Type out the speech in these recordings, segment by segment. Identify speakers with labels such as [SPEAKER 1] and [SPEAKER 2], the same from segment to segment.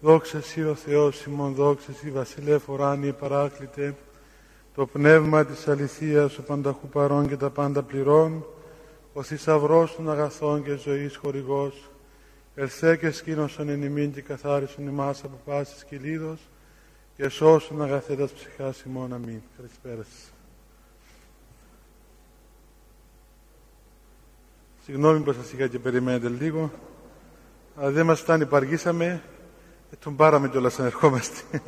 [SPEAKER 1] Δόξα Σύ ο Θεός ημών, δόξα Σύ Βασιλεύ ουράνιε παράκλητε, το πνεύμα της αληθείας, ο πανταχού παρών και τα πάντα πληρών, ο θησαυρός των αγαθών και ζωής χορηγός, ελθέ και σκήνωσον εν ημίν και καθάρισον ημάς από πάσης κυλίδος, και σώσον αγαθέτας ψυχάς ημών. Αμήν. Καλησπέρα σας. Συγγνώμη που σας είχα και περιμένετε λίγο, αλλά δεν μας φτάνει, παργήσαμε, ε, τον πάραμε κιόλας να ερχόμαστε.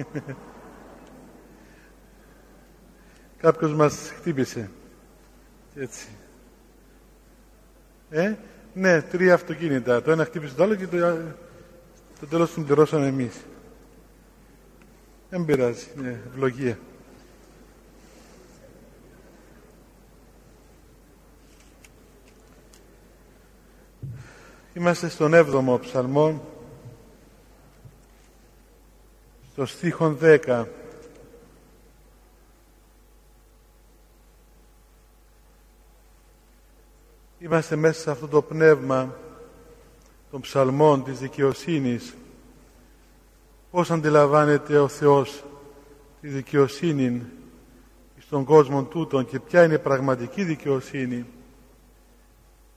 [SPEAKER 1] Κάποιος μας χτύπησε. Έτσι. Ε, ναι, τρία αυτοκίνητα. Το ένα χτύπησε το άλλο και το, το τέλος τον πληρώσαμε εμείς. Δεν πειράζει, ναι, ευλογία. Είμαστε στον 7ο ψαλμό, στο στίχο 10. Είμαστε μέσα σε αυτό το πνεύμα των ψαλμών της δικαιοσύνης. Πώς αντιλαμβάνεται ο Θεός τη δικαιοσύνη στον κόσμο τούτον και ποια είναι η πραγματική δικαιοσύνη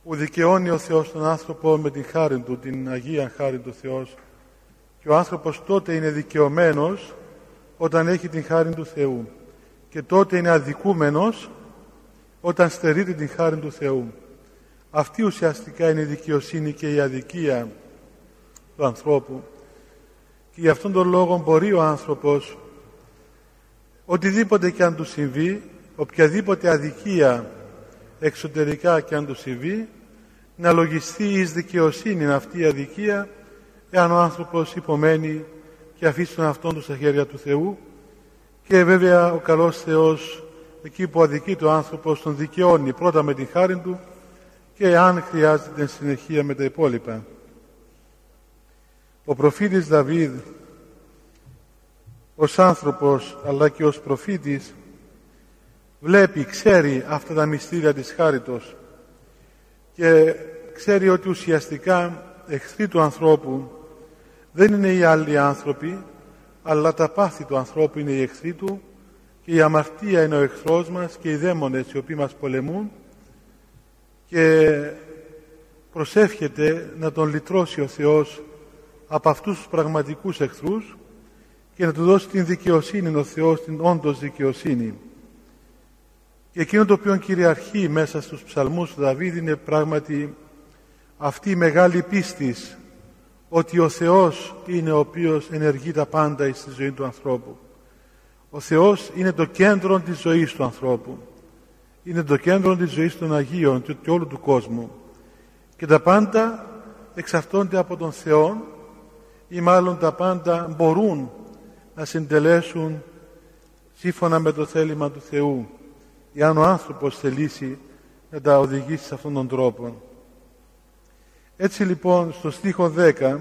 [SPEAKER 1] που δικαιώνει ο Θεός τον άνθρωπο με την χάρη Του, την Αγία χάρη του Θεός και ο άνθρωπος τότε είναι δικαιωμένος όταν έχει την χάρη του Θεού και τότε είναι αδικούμενος όταν στερείται την χάρη του Θεού. Αυτή ουσιαστικά είναι η δικαιοσύνη και η αδικία του ανθρώπου και γι' αυτόν τον λόγο μπορεί ο άνθρωπος οτιδήποτε και αν του συμβεί οποιαδήποτε αδικία εξωτερικά και αν του συμβεί να λογιστεί εις δικαιοσύνη αυτή η αδικία εάν ο άνθρωπος υπομένει και αφήσει τον αυτόν του στα χέρια του Θεού και βέβαια ο καλός Θεός εκεί που αδικεί το άνθρωπος τον δικαιώνει πρώτα με την χάρη του και αν χρειάζεται συνεχεία με τα υπόλοιπα. Ο προφήτης Δαβίδ ως άνθρωπος αλλά και ως προφήτης βλέπει, ξέρει αυτά τα μυστήρια της χάριτος και ξέρει ότι ουσιαστικά εχθροί του ανθρώπου δεν είναι οι άλλοι άνθρωποι αλλά τα πάθη του ανθρώπου είναι οι εχθροί του και η αμαρτία είναι ο εχθρός μας και οι δαίμονες οι οποίοι μας πολεμούν και προσεύχεται να τον λυτρώσει ο Θεός από αυτούς τους πραγματικούς εχθρούς και να του δώσει την δικαιοσύνη ο Θεός, την όντως δικαιοσύνη. Και εκείνο το οποίο κυριαρχεί μέσα στους ψαλμούς του Δαβίδ είναι πράγματι αυτή η μεγάλη πίστη ότι ο Θεός είναι ο οποίος ενεργεί τα πάντα στη ζωή του ανθρώπου. Ο Θεός είναι το κέντρο της ζωής του ανθρώπου. Είναι το κέντρο της ζωής των Αγίων και όλου του κόσμου. Και τα πάντα εξαρτώνται από τον Θεό ή μάλλον τα πάντα μπορούν να συντελέσουν σύμφωνα με το θέλημα του Θεού εάν ο άνθρωπος θελήσει να τα οδηγήσει σε αυτόν τον τρόπο. Έτσι λοιπόν στο στίχο 10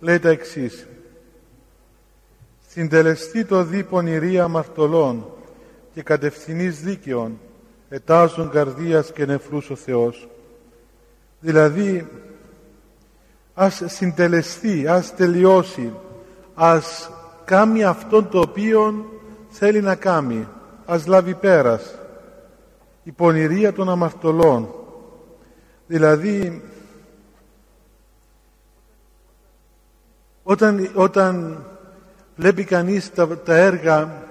[SPEAKER 1] λέει τα εξής «Συντελεστεί το δι πονηρία αμαρτωλών και κατευθυνής δίκαιων ετάζουν καρδίας και νεφρούς ο Θεός». Δηλαδή ας συντελεστεί, ας τελειώσει, ας κάνει αυτόν το οποίο θέλει να κάνει, ας λάβει πέρας η πονηρία των αμαρτωλών. Δηλαδή, όταν, όταν βλέπει κανείς τα, τα έργα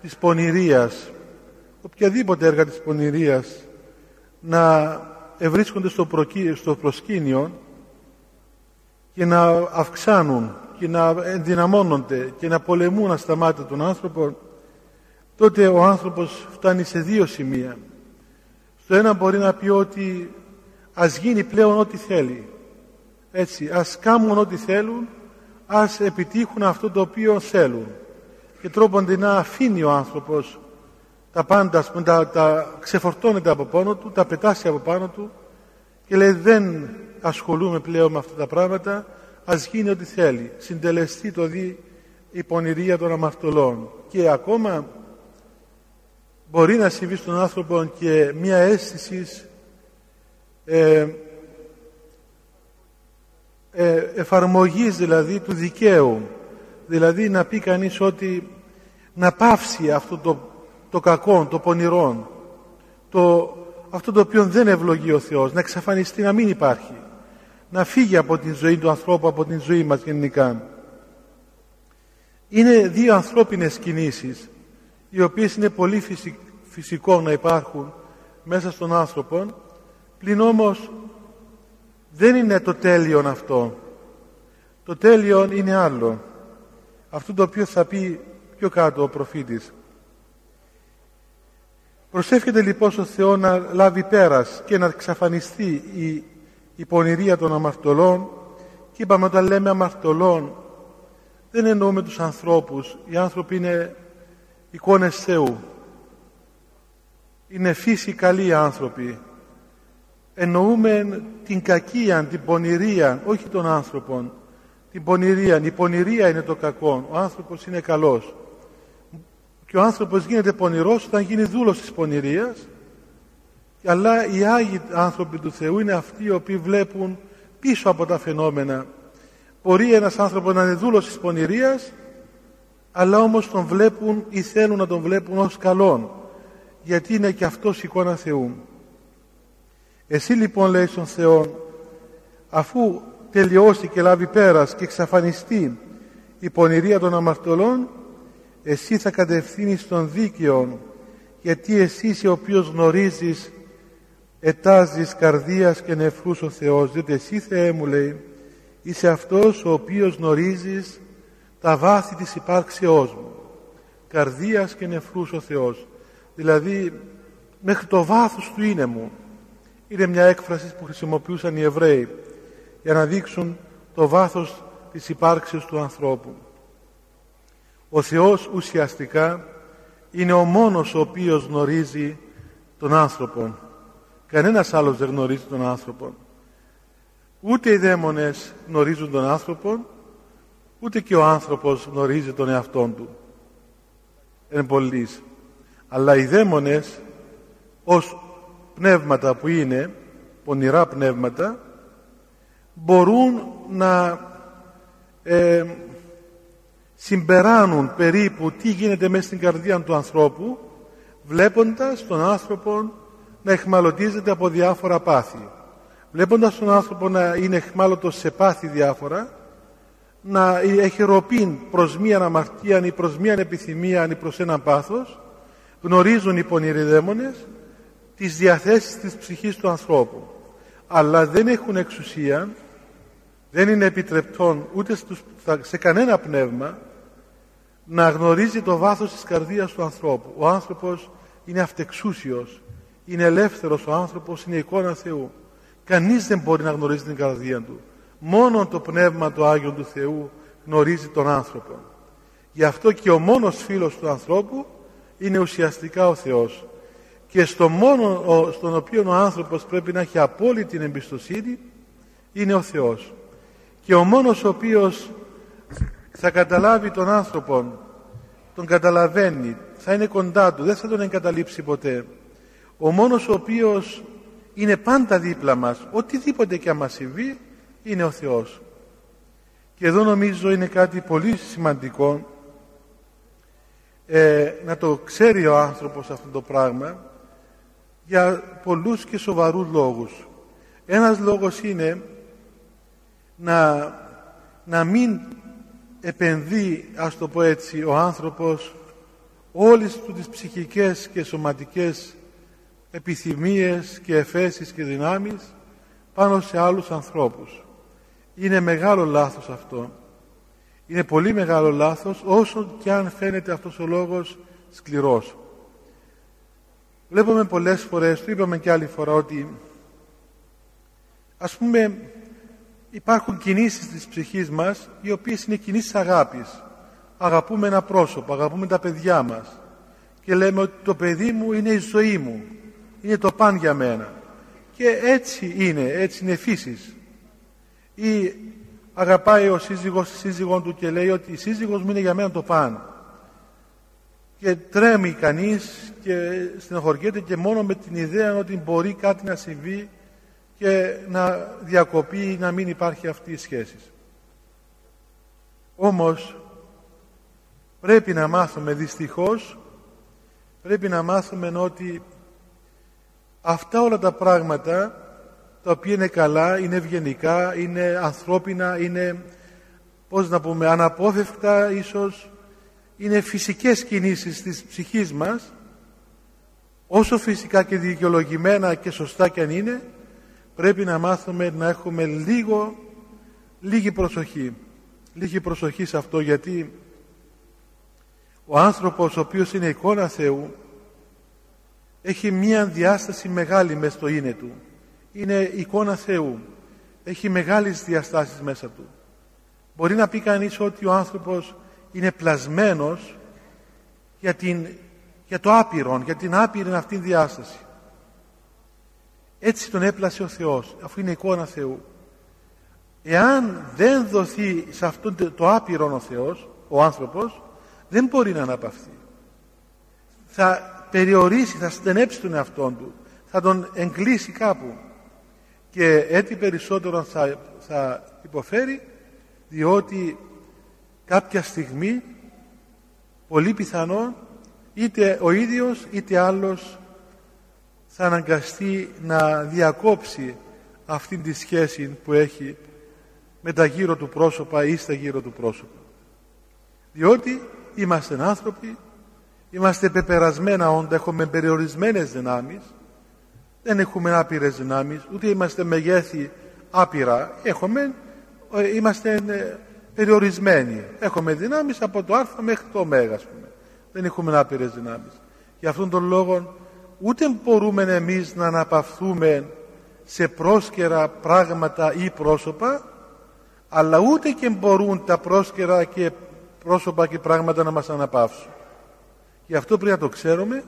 [SPEAKER 1] της πονηρίας, οποιαδήποτε έργα της πονηρίας, να ευρίσκονται στο, στο προσκήνιο και να αυξάνουν και να ενδυναμώνονται και να πολεμούν ασταμάτητα τον άνθρωπο, τότε ο άνθρωπος φτάνει σε δύο σημεία. Το ένα μπορεί να πει ότι ας γίνει πλέον ό,τι θέλει. Έτσι, ας κάνουν ό,τι θέλουν, ας επιτύχουν αυτό το οποίο θέλουν. Και τρόπον να αφήνει ο άνθρωπος τα πάντα, τα, τα ξεφορτώνεται από πάνω του, τα πετάσει από πάνω του και λέει δεν ασχολούμαι πλέον με αυτά τα πράγματα, ας γίνει ό,τι θέλει. Συντελεστεί το δι η πονηρία των αμαρτωλών. Και ακόμα μπορεί να συμβεί στον άνθρωπο και μία αίσθηση ε, ε, εφαρμογής δηλαδή του δικαίου. Δηλαδή να πει κανείς ότι να πάυσει αυτό το, το κακό, το πονηρό, το, αυτό το οποίο δεν ευλογεί ο Θεός, να εξαφανιστεί, να μην υπάρχει, να φύγει από την ζωή του ανθρώπου, από την ζωή μας γενικά. Είναι δύο ανθρώπινες κινήσεις, οι οποίες είναι πολύ φυσικό να υπάρχουν μέσα στον άνθρωπο, πλην όμως δεν είναι το τέλειον αυτό. Το τέλειον είναι άλλο. Αυτό το οποίο θα πει πιο κάτω ο προφήτης. Προσεύχεται λοιπόν στο Θεό να λάβει πέρας και να εξαφανιστεί η, η πονηρία των αμαρτωλών και είπαμε όταν λέμε αμαρτωλών δεν εννοούμε τους ανθρώπους. Οι άνθρωποι είναι εικόνες Θεού. Είναι φύση καλοί άνθρωποι. Εννοούμε την κακία, την πονηρία, όχι των άνθρωπων. Την πονηρία. Η πονηρία είναι το κακό. Ο άνθρωπος είναι καλός. Και ο άνθρωπος γίνεται πονηρός όταν γίνει δούλος της πονηρίας. Αλλά οι Άγιοι άνθρωποι του Θεού είναι αυτοί οι οποίοι βλέπουν πίσω από τα φαινόμενα. Μπορεί ένας άνθρωπος να είναι δούλος της πονηρίας αλλά όμως τον βλέπουν ή θέλουν να τον βλέπουν ως καλόν γιατί είναι και αυτός εικόνα Θεού. Εσύ λοιπόν λέει στον Θεό αφού τελειώσει και λάβει πέρας και εξαφανιστεί η πονηρία των αμαρτωλών εσύ θα κατευθύνεις τον δίκαιο γιατί εσύ είσαι ο οποίος γνωρίζεις ετάζεις καρδίας και νεφρούς ο Θεός. Διότι εσύ Θεέ μου λέει είσαι αυτός ο οποίος γνωρίζεις τα βάθη της υπάρξεώς μου. Καρδίας και νεφρούς ο Θεός. Δηλαδή μέχρι το βάθος του είναι μου είναι μια έκφραση που χρησιμοποιούσαν οι Εβραίοι για να δείξουν το βάθος της υπάρξεως του ανθρώπου. Ο Θεός ουσιαστικά είναι ο μόνος ο οποίος γνωρίζει τον άνθρωπο. Κανένας άλλος δεν γνωρίζει τον άνθρωπο. Ούτε οι δαίμονες γνωρίζουν τον άνθρωπο ούτε και ο άνθρωπος γνωρίζει τον εαυτόν του. Εν πολλής. Αλλά οι δαίμονες ως πνεύματα που είναι πονηρά πνεύματα μπορούν να ε, συμπεράνουν περίπου τι γίνεται μέσα στην καρδία του ανθρώπου βλέποντας τον άνθρωπο να εχμαλωτίζεται από διάφορα πάθη. Βλέποντας τον άνθρωπο να είναι εχμάλωτος σε πάθη διάφορα να έχει ροπήν προς μία αμαρτία ή προς μία επιθυμία ή προς ένα πάθος γνωρίζουν οι πονηροί δαίμονες τις διαθέσεις της ψυχής του ανθρώπου αλλά δεν έχουν εξουσία δεν είναι επιτρεπτόν ούτε σε κανένα πνεύμα να γνωρίζει το βάθος της καρδίας του ανθρώπου. Ο άνθρωπος είναι αυτεξούσιος, είναι ελεύθερος ο άνθρωπος, είναι εικόνα Θεού. Κανείς δεν μπορεί να γνωρίζει την καρδία του. Μόνο το Πνεύμα του Άγιον του Θεού γνωρίζει τον άνθρωπο. Γι' αυτό και ο μόνος φίλος του ανθρώπου είναι ουσιαστικά ο Θεός. Και στο μόνο στον οποίο ο άνθρωπος πρέπει να έχει απόλυτη εμπιστοσύνη είναι ο Θεός. Και ο μόνος ο οποίος θα καταλάβει τον άνθρωπο, τον καταλαβαίνει, θα είναι κοντά του, δεν θα τον εγκαταλείψει ποτέ. Ο μόνος ο οποίος είναι πάντα δίπλα μας, οτιδήποτε και αν μας συμβεί, είναι ο Θεός. Και εδώ νομίζω είναι κάτι πολύ σημαντικό ε, να το ξέρει ο άνθρωπος αυτό το πράγμα για πολλούς και σοβαρούς λόγους. Ένας λόγος είναι να, να μην επενδύει, ας το πω έτσι, ο άνθρωπος όλες του τις ψυχικές και σωματικές επιθυμίες και εφέσεις και δυνάμεις πάνω σε άλλους ανθρώπους. Είναι μεγάλο λάθος αυτό. Είναι πολύ μεγάλο λάθος όσο και αν φαίνεται αυτός ο λόγος σκληρός. Βλέπουμε πολλές φορές, το είπαμε και άλλη φορά, ότι ας πούμε υπάρχουν κινήσεις της ψυχής μας οι οποίες είναι κινήσεις αγάπης. Αγαπούμε ένα πρόσωπο, αγαπούμε τα παιδιά μας και λέμε ότι το παιδί μου είναι η ζωή μου, είναι το παν για μένα. Και έτσι είναι, έτσι είναι φύσης. Ή αγαπάει ο σύζυγος τη σύζυγό του και λέει ότι η σύζυγός μου είναι για μένα το παν. Και τρέμει κανείς και στενοχωριέται και μόνο με την ιδέα ότι μπορεί κάτι να συμβεί και να διακοπεί ή να μην υπάρχει αυτή η σχέση. Όμως πρέπει να μάθουμε δυστυχώς πρέπει να μάθουμε ότι αυτά όλα τα πράγματα τα οποία είναι καλά, είναι ευγενικά, είναι ανθρώπινα, είναι πώς να πούμε αναπόφευκτα ίσως είναι φυσικές κινήσεις της ψυχής μας όσο φυσικά και δικαιολογημένα και σωστά και αν είναι πρέπει να μάθουμε να έχουμε λίγο λίγη προσοχή. Λίγη προσοχή σε αυτό γιατί ο άνθρωπος ο οποίος είναι εικόνα Θεού έχει μία διάσταση μεγάλη μέσα στο είναι του. Είναι εικόνα Θεού. Έχει μεγάλες διαστάσεις μέσα του. Μπορεί να πει κανείς ότι ο άνθρωπος είναι πλασμένος για, την, για το άπειρο, για την άπειρη αυτή διάσταση. Έτσι τον έπλασε ο Θεός, αφού είναι εικόνα Θεού. Εάν δεν δοθεί σε αυτόν το άπειρο ο Θεός, ο άνθρωπος, δεν μπορεί να αναπαυθεί. Θα περιορίσει, θα στενέψει τον εαυτό του, θα τον εγκλήσει κάπου. Και έτσι περισσότερο θα, θα υποφέρει, διότι κάποια στιγμή πολύ πιθανό είτε ο ίδιος είτε άλλος θα αναγκαστεί να διακόψει αυτή τη σχέση που έχει με τα γύρω του πρόσωπα ή στα γύρω του πρόσωπα. Διότι είμαστε άνθρωποι, είμαστε πεπερασμένα όντα, έχουμε περιορισμένες δυνάμεις, δεν έχουμε άπειρες δυνάμεις, ούτε είμαστε μεγέθη άπειρα, έχουμε, ε, είμαστε ε, περιορισμένοι. Έχουμε δυνάμεις από το α μέχρι το ω, πούμε. Δεν έχουμε άπειρες δυνάμεις. Γι' αυτόν τον λόγο ούτε μπορούμε εμείς να αναπαυθούμε σε πρόσκαιρα πράγματα ή πρόσωπα, αλλά ούτε και μπορούν τα πρόσκαιρα και πρόσωπα και πράγματα να μας αναπαύσουν. Γι' αυτό πρέπει να το ξέρουμε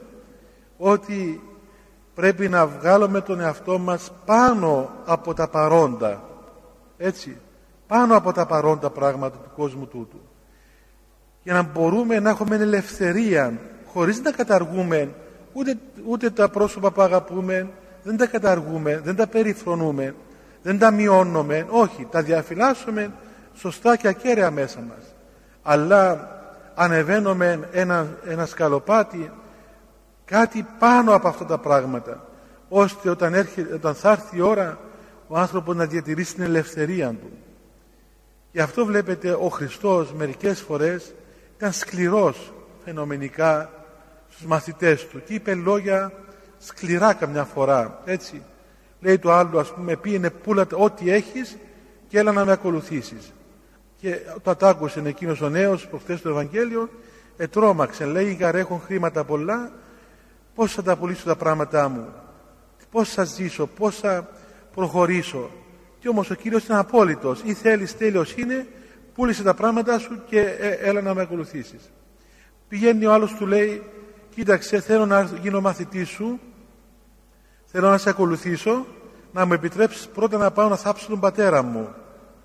[SPEAKER 1] ότι πρέπει να βγάλουμε τον εαυτό μας πάνω από τα παρόντα. Έτσι πάνω από τα παρόντα πράγματα του κόσμου τούτου. Για να μπορούμε να έχουμε ελευθερία χωρίς να καταργούμε ούτε, ούτε τα πρόσωπα που αγαπούμε δεν τα καταργούμε, δεν τα περιφρονούμε δεν τα μειώνουμε όχι, τα διαφυλάσσουμε σωστά και ακέραια μέσα μας. Αλλά ανεβαίνουμε ένα, ένα σκαλοπάτι κάτι πάνω από αυτά τα πράγματα ώστε όταν, έρχεται, όταν θα έρθει η ώρα ο άνθρωπος να διατηρήσει την ελευθερία του Γι' αυτό βλέπετε ο Χριστός μερικές φορές ήταν σκληρός φαινομενικά στους μαθητές του και είπε λόγια σκληρά καμιά φορά έτσι. Λέει το άλλο ας πούμε πήγαινε πουλα ό,τι έχεις και έλα να με ακολουθήσεις. Και όταν το άκουσε εκείνος ο νέος προχθές στο Ευαγγέλιο ετρώμαξε λέει έχουν χρήματα πολλά πώς θα τα πουλήσω τα πράγματά μου πώς θα ζήσω πώς θα προχωρήσω και όμως ο Κύριος είναι απόλυτος. Ή θέλεις τέλειος είναι, πούλησε τα πράγματα σου και ε, έλα να με ακολουθήσεις. Πηγαίνει ο άλλος του λέει, κοίταξε θέλω να γίνω μαθητής σου, θέλω να σε ακολουθήσω, να μου επιτρέψεις πρώτα να πάω να θάψω τον πατέρα μου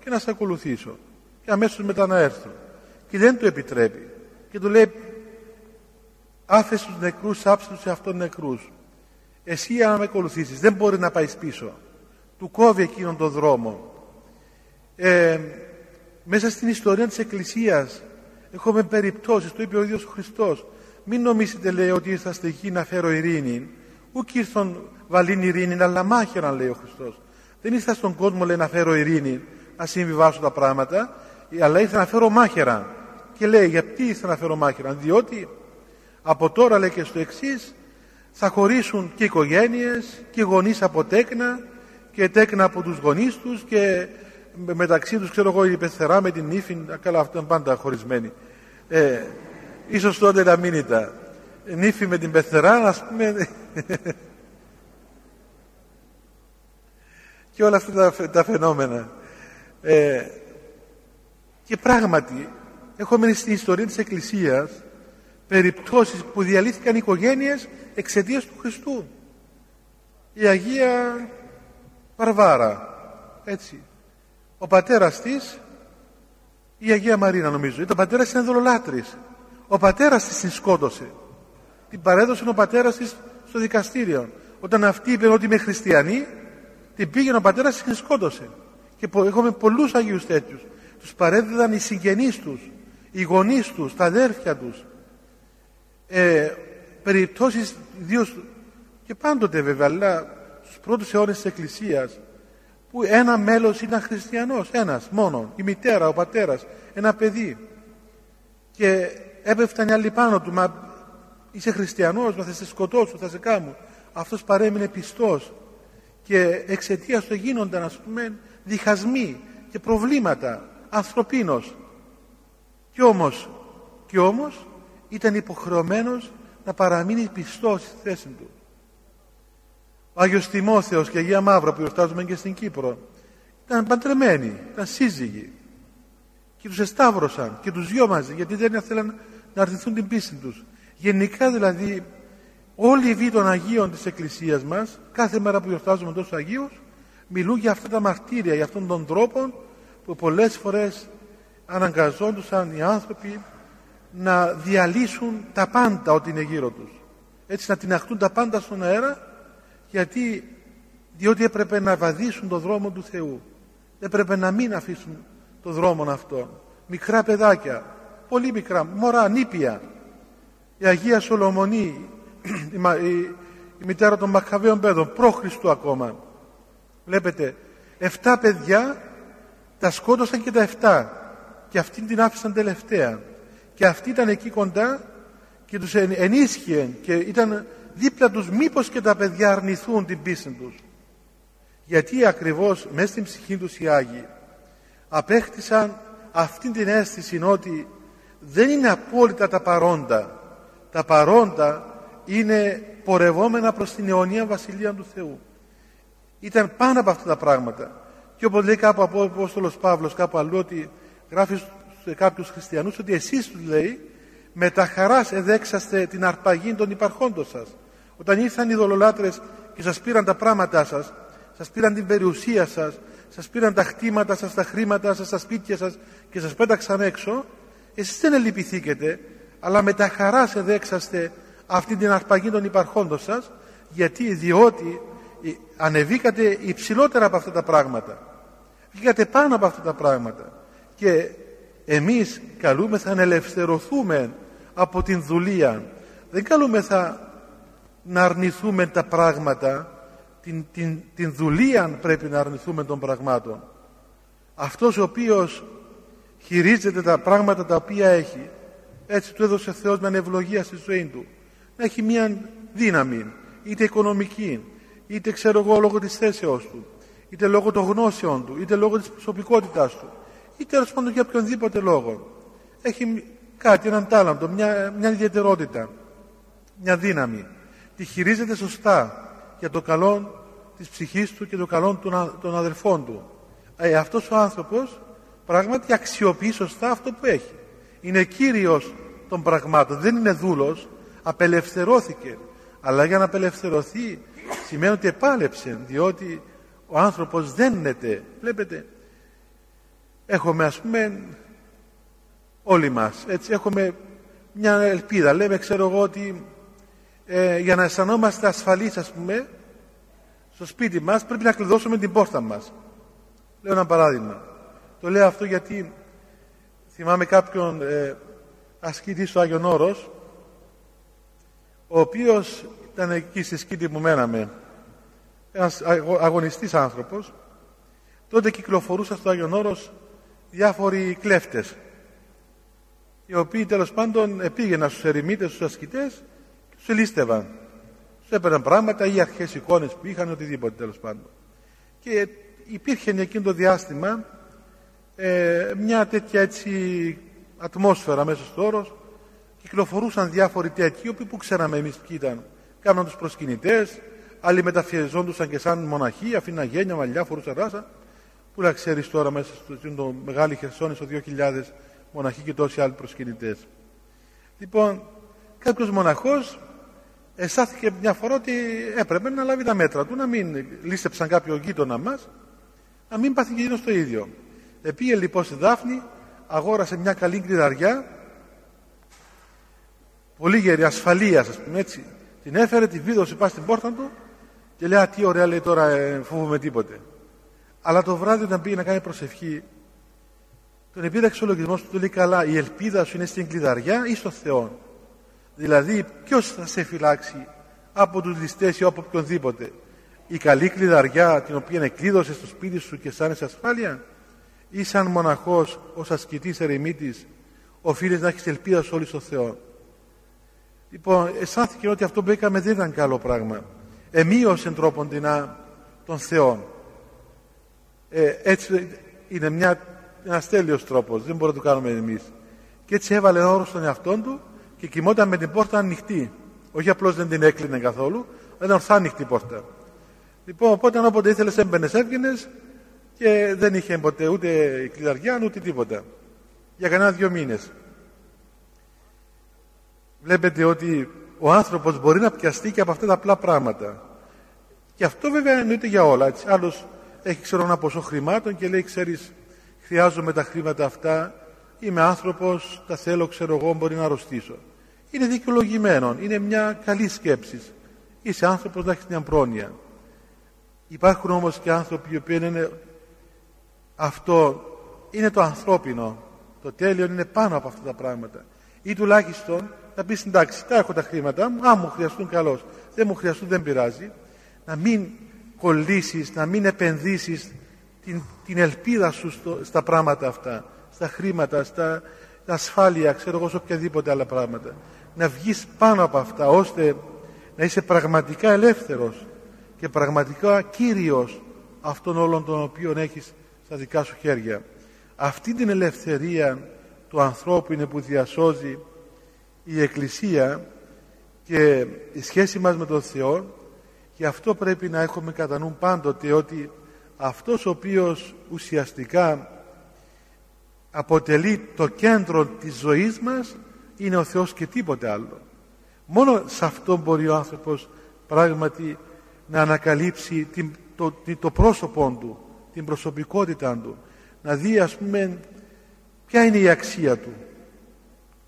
[SPEAKER 1] και να σε ακολουθήσω. Και αμέσως μετά να έρθω. Και δεν του επιτρέπει. Και του λέει, άφεσαι τους νεκρούς, άψε τους σε αυτόν νεκρούς. Εσύ αν με ακολουθήσεις, δεν μπορεί να πάεις πίσω του κόβει εκείνον τον δρόμο. Ε, μέσα στην ιστορία της Εκκλησίας έχουμε περιπτώσεις, το είπε ο ίδιος ο Χριστός. Μην νομίζετε λέει ότι ήρθα στη γη να φέρω ειρήνη. Ούκ ήρθον βαλήν ειρήνη, αλλά μάχεραν λέει ο Χριστός. Δεν ήρθα στον κόσμο λέει να φέρω ειρήνη, να συμβιβάσω τα πράγματα, αλλά ήρθα να φέρω μάχεραν. Και λέει γιατί ήρθα να φέρω μάχεραν, διότι από τώρα λέει και στο εξής θα χωρίσουν και οικογένειες και γονείς από τέκνα και τέκνα από τους γονείς τους και μεταξύ τους ξέρω εγώ η πεθερά με την νύφη καλά αυτό είναι πάντα χωρισμένοι. Ε, ίσως τότε να μείνει τα νύφη με την πεθερά ας πούμε. Και όλα αυτά τα, τα φαινόμενα. Ε, και πράγματι έχουμε στην ιστορία της Εκκλησίας περιπτώσεις που διαλύθηκαν οικογένειες εξαιτίας του Χριστού. Η Αγία Βαρβάρα. Έτσι. Ο πατέρας της, η Αγία Μαρίνα νομίζω, ήταν πατέρας είναι δολολάτρης. Ο πατέρας της την σκότωσε. Την παρέδωσε ο πατέρας της στο δικαστήριο. Όταν αυτή είπε ότι είμαι χριστιανή, την πήγαινε ο πατέρας της και την σκότωσε. Και έχουμε πολλούς Αγίους τέτοιους. Τους παρέδιδαν οι συγγενείς τους. οι γονείς τους, τα αδέρφια τους, ε, περιπτώσεις ιδίω και πάντοτε βέβαια, αλλά στους πρώτους αιώνες της Εκκλησίας, που ένα μέλος ήταν χριστιανός, ένας μόνο, η μητέρα, ο πατέρας, ένα παιδί. Και έπεφταν οι άλλοι πάνω του, μα είσαι χριστιανός, μα θα σε σκοτώσω, θα σε κάνω. Αυτός παρέμεινε πιστός και εξαιτίας του γίνονταν ας πούμε διχασμοί και προβλήματα ανθρωπίνος. Και όμως, και όμως ήταν υποχρεωμένος να παραμείνει πιστός στη θέση του. Ο Άγιος Τιμόθεος και η Αγία Μαύρα που γιορτάζουμε και στην Κύπρο ήταν παντρεμένοι, ήταν σύζυγοι και τους εσταύρωσαν και τους δυο μαζί γιατί δεν ήθελαν να αρθηθούν την πίστη τους. Γενικά δηλαδή όλοι οι βοί των Αγίων της Εκκλησίας μας κάθε μέρα που γιορτάζουμε τόσο Αγίους μιλούν για αυτά τα μαρτύρια, για αυτόν τον τρόπο που πολλές φορές αναγκαζόντουσαν οι άνθρωποι να διαλύσουν τα πάντα ό,τι είναι γύρω τους. Έτσι να τυναχτούν τα πάντα στον αέρα γιατί διότι έπρεπε να βαδίσουν το δρόμο του Θεού. Έπρεπε να μην αφήσουν το δρόμο αυτό. Μικρά παιδάκια, πολύ μικρά, μωρά, νήπια. Η Αγία Σολομονή, η, η, η μητέρα των Μακαβαίων παιδών, προ Χριστού ακόμα. Βλέπετε, 7 παιδιά τα σκότωσαν και τα 7 και αυτήν την άφησαν τελευταία. Και αυτή ήταν εκεί κοντά και τους ενίσχυε και ήταν δίπλα τους μήπως και τα παιδιά αρνηθούν την πίστη τους. Γιατί ακριβώς μέσα στην ψυχή τους οι Άγιοι απέκτησαν αυτή την αίσθηση ότι δεν είναι απόλυτα τα παρόντα. Τα παρόντα είναι πορευόμενα προς την αιωνία βασιλεία του Θεού. Ήταν πάνω από αυτά τα πράγματα. Και όπως λέει κάπου από ο Απόστολος Παύλος κάπου αλλού ότι γράφει σε κάποιους χριστιανούς ότι εσείς τους λέει με τα χαράς εδέξαστε την αρπαγή των υπαρχόντων σας. Όταν ήρθαν οι δολολάτρες και σας πήραν τα πράγματά σας, σας πήραν την περιουσία σας, σας πήραν τα χτήματα σας, τα χρήματα σας, τα σπίτια σας και σας πέταξαν έξω, εσείς δεν ελυπηθήκετε, αλλά με τα χαράς εδέξαστε αυτή την αρπαγή των υπαρχόντων σας, γιατί διότι ανεβήκατε υψηλότερα από αυτά τα πράγματα. Βγήκατε πάνω από αυτά τα πράγματα. Και εμείς καλούμεθα να ελευθερωθούμε από την δουλεία. Δεν καλούμεθα να αρνηθούμε τα πράγματα, την, την, την δουλεία πρέπει να αρνηθούμε των πραγμάτων. Αυτός ο οποίος χειρίζεται τα πράγματα τα οποία έχει, έτσι του έδωσε ο Θεός με ευλογία στη ζωή του, να έχει μια δύναμη, είτε οικονομική, είτε ξέρω εγώ λόγω της θέσεώς του, είτε λόγω των γνώσεων του, είτε λόγω της προσωπικότητάς του, ή τέλος πάντων για οποιονδήποτε λόγο. Έχει κάτι, έναν τάλαντο, μια, μια ιδιαιτερότητα, μια δύναμη. Τη χειρίζεται σωστά για το καλό της ψυχής του και το καλό των, αδερφών του. Ε, αυτός ο άνθρωπος πράγματι αξιοποιεί σωστά αυτό που έχει. Είναι κύριος των πραγμάτων, δεν είναι δούλος, απελευθερώθηκε. Αλλά για να απελευθερωθεί σημαίνει ότι επάλεψε, διότι ο άνθρωπος δένεται. Βλέπετε, έχουμε ας πούμε όλοι μας έτσι έχουμε μια ελπίδα λέμε ξέρω εγώ ότι ε, για να αισθανόμαστε ασφαλείς ας πούμε στο σπίτι μας πρέπει να κλειδώσουμε την πόρτα μας. Λέω ένα παράδειγμα. Το λέω αυτό γιατί θυμάμαι κάποιον ε, ασκητή στο Άγιον Όρος ο οποίος ήταν εκεί στη σκήτη που μέναμε. Ένας αγωνιστής άνθρωπος. Τότε κυκλοφορούσα στο Άγιον Όρος διάφοροι κλέφτες οι οποίοι τέλος πάντων πήγαιναν στους ερημίτες, στους ασκητές και τους ελίστευαν. Τους έπαιρναν πράγματα ή αρχές εικόνες που είχαν, οτιδήποτε τέλος πάντων. Και υπήρχε εκείνο το διάστημα ε, μια τέτοια έτσι ατμόσφαιρα μέσα στο όρος κυκλοφορούσαν διάφοροι τέτοιοι οποίοι που ξέραμε εμείς ποιοι ήταν κάναν τους προσκυνητές άλλοι μεταφιεζόντουσαν και σαν μοναχοί αφήναν γένια, μαλλιά, φορούσαν ράσα Πού να ξέρεις τώρα μέσα στο το μεγάλη Χερσόνησο 2.000 μοναχοί και τόσοι άλλοι προσκυνητές. Λοιπόν, κάποιος μοναχός αισθάθηκε μια φορά ότι έπρεπε να λάβει τα μέτρα του, να μην λύσεψαν κάποιο γείτονα μας, να μην πάθει και το ίδιο. Επήγε λοιπόν στη Δάφνη, αγόρασε μια καλή κλειδαριά, πολύ γερή, ασφαλεία, ας πούμε έτσι. Την έφερε, τη βίδωσε πάνω στην πόρτα του και λέει: Α, τι ωραία λέει τώρα, ε, φοβούμαι τίποτε. Αλλά το βράδυ όταν πήγε να κάνει προσευχή, τον επίδαξε ο λογισμός του, του λέει καλά, η ελπίδα σου είναι στην κλειδαριά ή στο Θεό. Δηλαδή, ποιος θα σε φυλάξει από τους ληστές ή από οποιονδήποτε; Η καλή κλειδαριά την οποία εκλείδωσε στο σπίτι σου και σαν ασφάλεια ή σαν μοναχός ως ασκητής ερημίτης οφείλεις να έχεις ελπίδα σε όλοι στο Θεό; Λοιπόν, αισθάνθηκε ότι αυτό που έκαμε δεν ήταν καλό πράγμα. Εμείωσε τρόπον την τον Θεό. Ε, έτσι είναι μια, ένας τέλειος τρόπος, δεν μπορούμε να το κάνουμε εμείς. Και έτσι έβαλε όρος στον εαυτό του και κοιμόταν με την πόρτα ανοιχτή. Όχι απλώς δεν την έκλεινε καθόλου, αλλά ήταν ορθά ανοιχτή πόρτα. Λοιπόν, οπότε όποτε ήθελες έμπαινες έβγαινες και δεν είχε ποτέ ούτε κλειδαριά ούτε τίποτα. Για κανένα δύο μήνες. Βλέπετε ότι ο άνθρωπος μπορεί να πιαστεί και από αυτά τα απλά πράγματα. Και αυτό βέβαια εννοείται για όλα. Έτσι. Άλλος έχει ξέρω ένα ποσό χρημάτων και λέει ξέρεις χρειάζομαι τα χρήματα αυτά είμαι άνθρωπος, τα θέλω ξέρω εγώ μπορεί να αρρωστήσω. Είναι δικαιολογημένο, είναι μια καλή σκέψη. Είσαι άνθρωπος να έχεις μια πρόνοια. Υπάρχουν όμως και άνθρωποι οι οποίοι είναι αυτό είναι το ανθρώπινο. Το τέλειο είναι πάνω από αυτά τα πράγματα. Ή τουλάχιστον να πεις εντάξει, τα έχω τα χρήματα μου, αν μου χρειαστούν καλώς. Δεν μου χρειαστούν, δεν πειράζει. Να μην κολλήσεις, να μην επενδύσεις την, την ελπίδα σου στα πράγματα αυτά, στα χρήματα, στα ασφάλεια, ξέρω εγώ, σε οποιαδήποτε άλλα πράγματα. Να βγεις πάνω από αυτά, ώστε να είσαι πραγματικά ελεύθερος και πραγματικά κύριος αυτών όλων των οποίων έχεις στα δικά σου χέρια. Αυτή την ελευθερία του ανθρώπου είναι που διασώζει η Εκκλησία και η σχέση μας με τον Θεό και αυτό πρέπει να έχουμε κατά νου πάντοτε ότι αυτός ο οποίος ουσιαστικά αποτελεί το κέντρο της ζωής μας είναι ο Θεός και τίποτε άλλο. Μόνο σε αυτό μπορεί ο άνθρωπος πράγματι να ανακαλύψει την, το, το πρόσωπό του, την προσωπικότητα του, να δει ας πούμε ποια είναι η αξία του.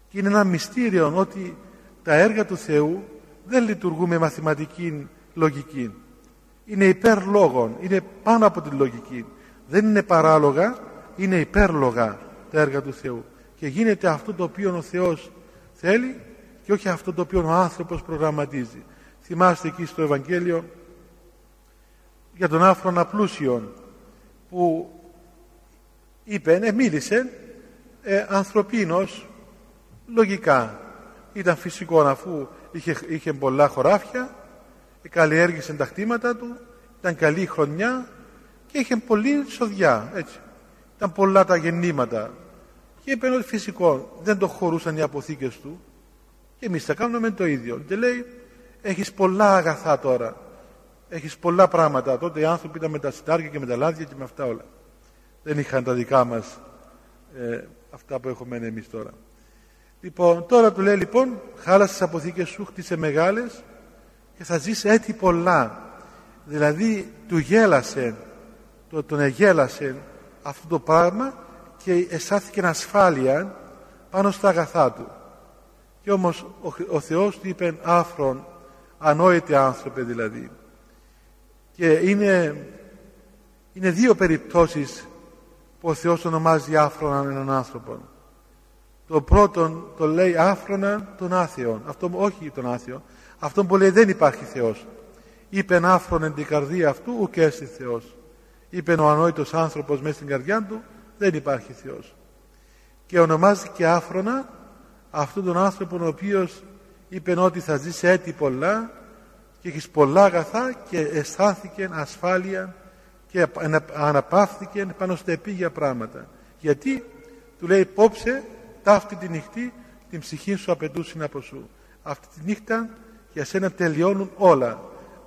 [SPEAKER 1] Και είναι ένα μυστήριο ότι τα έργα του Θεού δεν λειτουργούν με μαθηματική λογική. Είναι υπέρ λόγων, είναι πάνω από την λογική. Δεν είναι παράλογα, είναι υπέρλογα τα έργα του Θεού. Και γίνεται αυτό το οποίο ο Θεός θέλει και όχι αυτό το οποίο ο άνθρωπος προγραμματίζει. Θυμάστε εκεί στο Ευαγγέλιο για τον άφρονα πλούσιον που είπε, ναι, μίλησε ε, ανθρωπίνος λογικά. Ήταν φυσικό αφού είχε, είχε πολλά χωράφια, καλλιέργησε τα κτήματα του, ήταν καλή χρονιά και είχε πολλή σοδιά, έτσι. Ήταν πολλά τα γεννήματα. Και είπε ότι φυσικό, δεν το χωρούσαν οι αποθήκες του και εμείς θα κάνουμε το ίδιο. Και λέει, έχεις πολλά αγαθά τώρα έχεις πολλά πράγματα. Τότε οι άνθρωποι ήταν με τα σιτάρια και με τα λάδια και με αυτά όλα. Δεν είχαν τα δικά μας ε, αυτά που έχουμε εμείς τώρα. Λοιπόν, τώρα του λέει λοιπόν, χάλασες τις αποθήκες σου, χτίσε μεγάλες και θα ζεις έτσι πολλά. Δηλαδή του γέλασε, το, τον εγέλασε αυτό το πράγμα και αισθάθηκε ασφάλεια πάνω στα αγαθά του. Και όμως ο, ο Θεός του είπε άφρον, ανόητε άνθρωπε δηλαδή. Και είναι, είναι δύο περιπτώσεις που ο Θεός ονομάζει άφρονα έναν άνθρωπο. Το πρώτον το λέει άφρονα των άθεων. Αυτό όχι τον άθεο. Αυτό που λέει δεν υπάρχει Θεός. Είπε άφρον την καρδία αυτού ουκ έστι Θεός. Είπε ο ανόητος άνθρωπος μέσα στην καρδιά του δεν υπάρχει Θεός. Και ονομάζει και άφρονα αυτόν τον άνθρωπο ο οποίος είπε ότι θα ζήσει έτη πολλά και έχεις πολλά αγαθά και αισθάνθηκε ασφάλεια και αναπαύθηκε πάνω στα επίγεια πράγματα. Γιατί; Του λέει υπόψε ταύτη τη νυχτή την ψυχή σου απαιτούσε από σου. Αυτή τη νύχτα για σένα τελειώνουν όλα.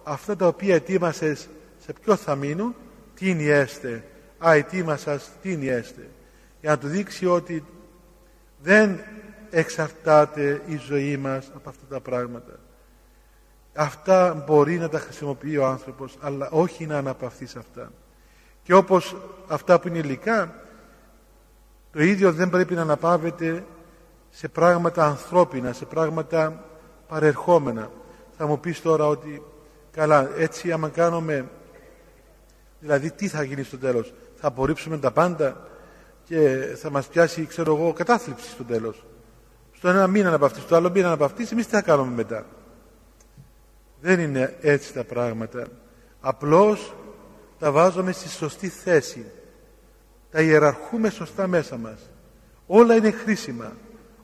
[SPEAKER 1] Αυτά τα οποία ετοίμασες σε ποιο θα μείνουν, τι είναι έστε. Α, ετοίμασας, τι είναι έστε; Για να του δείξει ότι δεν εξαρτάται η ζωή μας από αυτά τα πράγματα. Αυτά μπορεί να τα χρησιμοποιεί ο άνθρωπος, αλλά όχι να αναπαυθεί σε αυτά. Και όπως αυτά που είναι υλικά, το ίδιο δεν πρέπει να αναπαύεται σε πράγματα ανθρώπινα, σε πράγματα παρερχόμενα. Θα μου πεις τώρα ότι, καλά, έτσι άμα κάνουμε, δηλαδή τι θα γίνει στο τέλος, θα απορρίψουμε τα πάντα. και θα μας πιάσει, ξέρω εγώ, κατάθλιψη στο τέλος. Στο ένα μήνα να βαφτίσει, στο άλλο μήνα να βαφτίσει, εμείς τι θα κάνουμε μετά. Δεν είναι έτσι τα πράγματα. Απλώς τα βάζουμε στη σωστή θέση. Τα ιεραρχούμε σωστά μέσα μας. Όλα είναι χρήσιμα.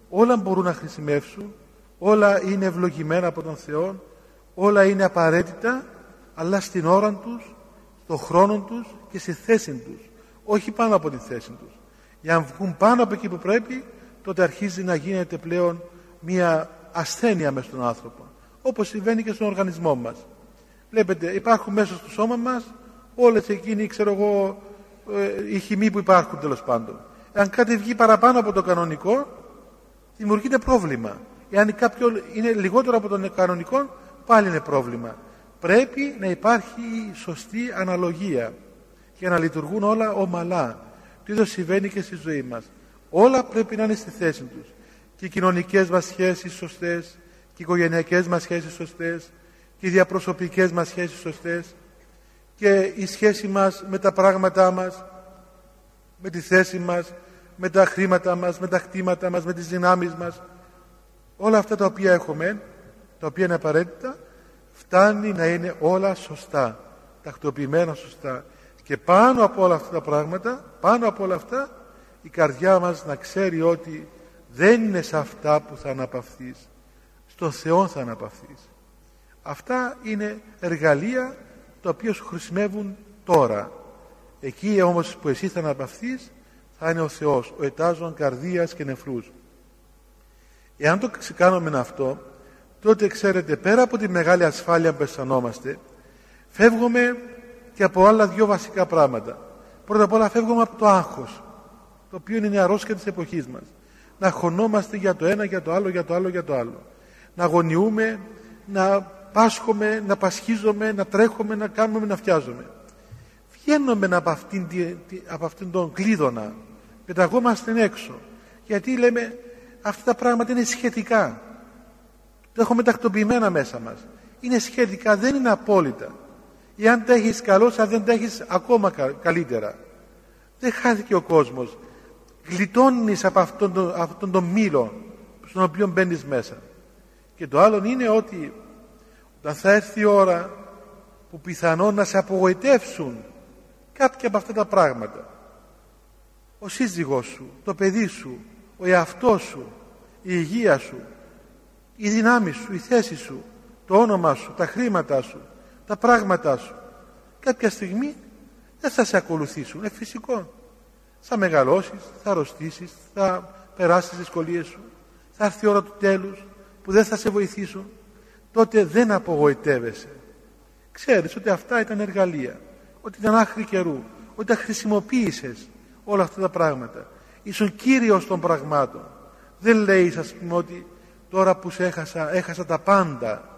[SPEAKER 1] Όλα μπορούν να χρησιμεύσουν. Όλα είναι ευλογημένα από τον Θεό. Όλα είναι απαραίτητα, αλλά στην ώρα τους, στον χρόνο τους και στη θέση τους. Όχι πάνω από τη θέση τους. Για να βγουν πάνω από εκεί που πρέπει, τότε αρχίζει να γίνεται πλέον μια ασθένεια μέσα στον άνθρωπο. Όπως συμβαίνει και στον οργανισμό μας. Βλέπετε, υπάρχουν μέσα στο σώμα μας όλες εκείνοι, ξέρω εγώ, ε, οι χημοί που υπάρχουν τέλος πάντων. Αν κάτι βγει παραπάνω από το κανονικό, δημιουργείται πρόβλημα. Εάν κάποιο είναι λιγότερο από τον κανονικό, πάλι είναι πρόβλημα. Πρέπει να υπάρχει σωστή αναλογία για να λειτουργούν όλα ομαλά. Το ίδιο συμβαίνει και στη ζωή μας. Όλα πρέπει να είναι στη θέση τους. Και οι κοινωνικές μας σχέσεις σωστές, και οι οικογενειακές μας σχέσεις σωστές, και οι διαπροσωπικές μας σχέσεις σωστές, και η σχέση μας με τα πράγματά μας, με τη θέση μας, με τα χρήματα μας, με τα χτήματα μας, με τις δυνάμεις μας. Όλα αυτά τα οποία έχουμε, τα οποία είναι απαραίτητα, φτάνει να είναι όλα σωστά, τακτοποιημένα σωστά. Και πάνω από όλα αυτά τα πράγματα, πάνω από όλα αυτά, η καρδιά μας να ξέρει ότι δεν είναι σε αυτά που θα αναπαυθείς, στο Θεό θα αναπαυθείς. Αυτά είναι εργαλεία τα οποία σου χρησιμεύουν τώρα. Εκεί όμως που εσύ θα αναπαυθείς θα είναι ο Θεός, ο ετάζων καρδίας και νεφρούς. Εάν το ξεκάνουμε αυτό, τότε ξέρετε πέρα από τη μεγάλη ασφάλεια που αισθανόμαστε, φεύγουμε και από άλλα δύο βασικά πράγματα. Πρώτα απ' όλα φεύγουμε από το άγχος, το οποίο είναι η αρρώστια της εποχής μας. Να χωνόμαστε για το ένα, για το άλλο, για το άλλο, για το άλλο. Να αγωνιούμε, να πάσχομαι, να πασχίζομαι, να τρέχουμε, να κάνουμε, να φτιάζομαι. Βγαίνουμε από αυτήν, από αυτήν τον κλείδωνα. Πεταγόμαστε έξω. Γιατί λέμε αυτά τα πράγματα είναι σχετικά. Το έχουμε τακτοποιημένα μέσα μας. Είναι σχετικά, δεν είναι απόλυτα. Εάν τα έχεις καλώς, αν δεν τα έχεις ακόμα καλύτερα. Δεν χάθηκε ο κόσμος. Γλιτώνεις από αυτόν τον, αυτόν τον μήλο στον οποίο μπαίνεις μέσα. Και το άλλο είναι ότι όταν θα έρθει η ώρα που πιθανόν να σε απογοητεύσουν κάποια από αυτά τα πράγματα ο σύζυγός σου, το παιδί σου, ο εαυτός σου, η υγεία σου, η δυνάμεις σου, η θέση σου, το όνομα σου, τα χρήματα σου, τα πράγματά σου. Κάποια στιγμή δεν θα σε ακολουθήσουν, είναι φυσικό. Θα μεγαλώσεις, θα αρρωστήσεις, θα περάσεις τις δυσκολίες σου, θα έρθει η ώρα του τέλους που δεν θα σε βοηθήσουν τότε δεν απογοητεύεσαι. Ξέρεις ότι αυτά ήταν εργαλεία, ότι ήταν άχρη καιρού, ότι τα χρησιμοποίησες όλα αυτά τα πράγματα. Ήσουν κύριος των πραγμάτων. Δεν λέει ας πούμε ότι τώρα που σε έχασα, έχασα τα πάντα.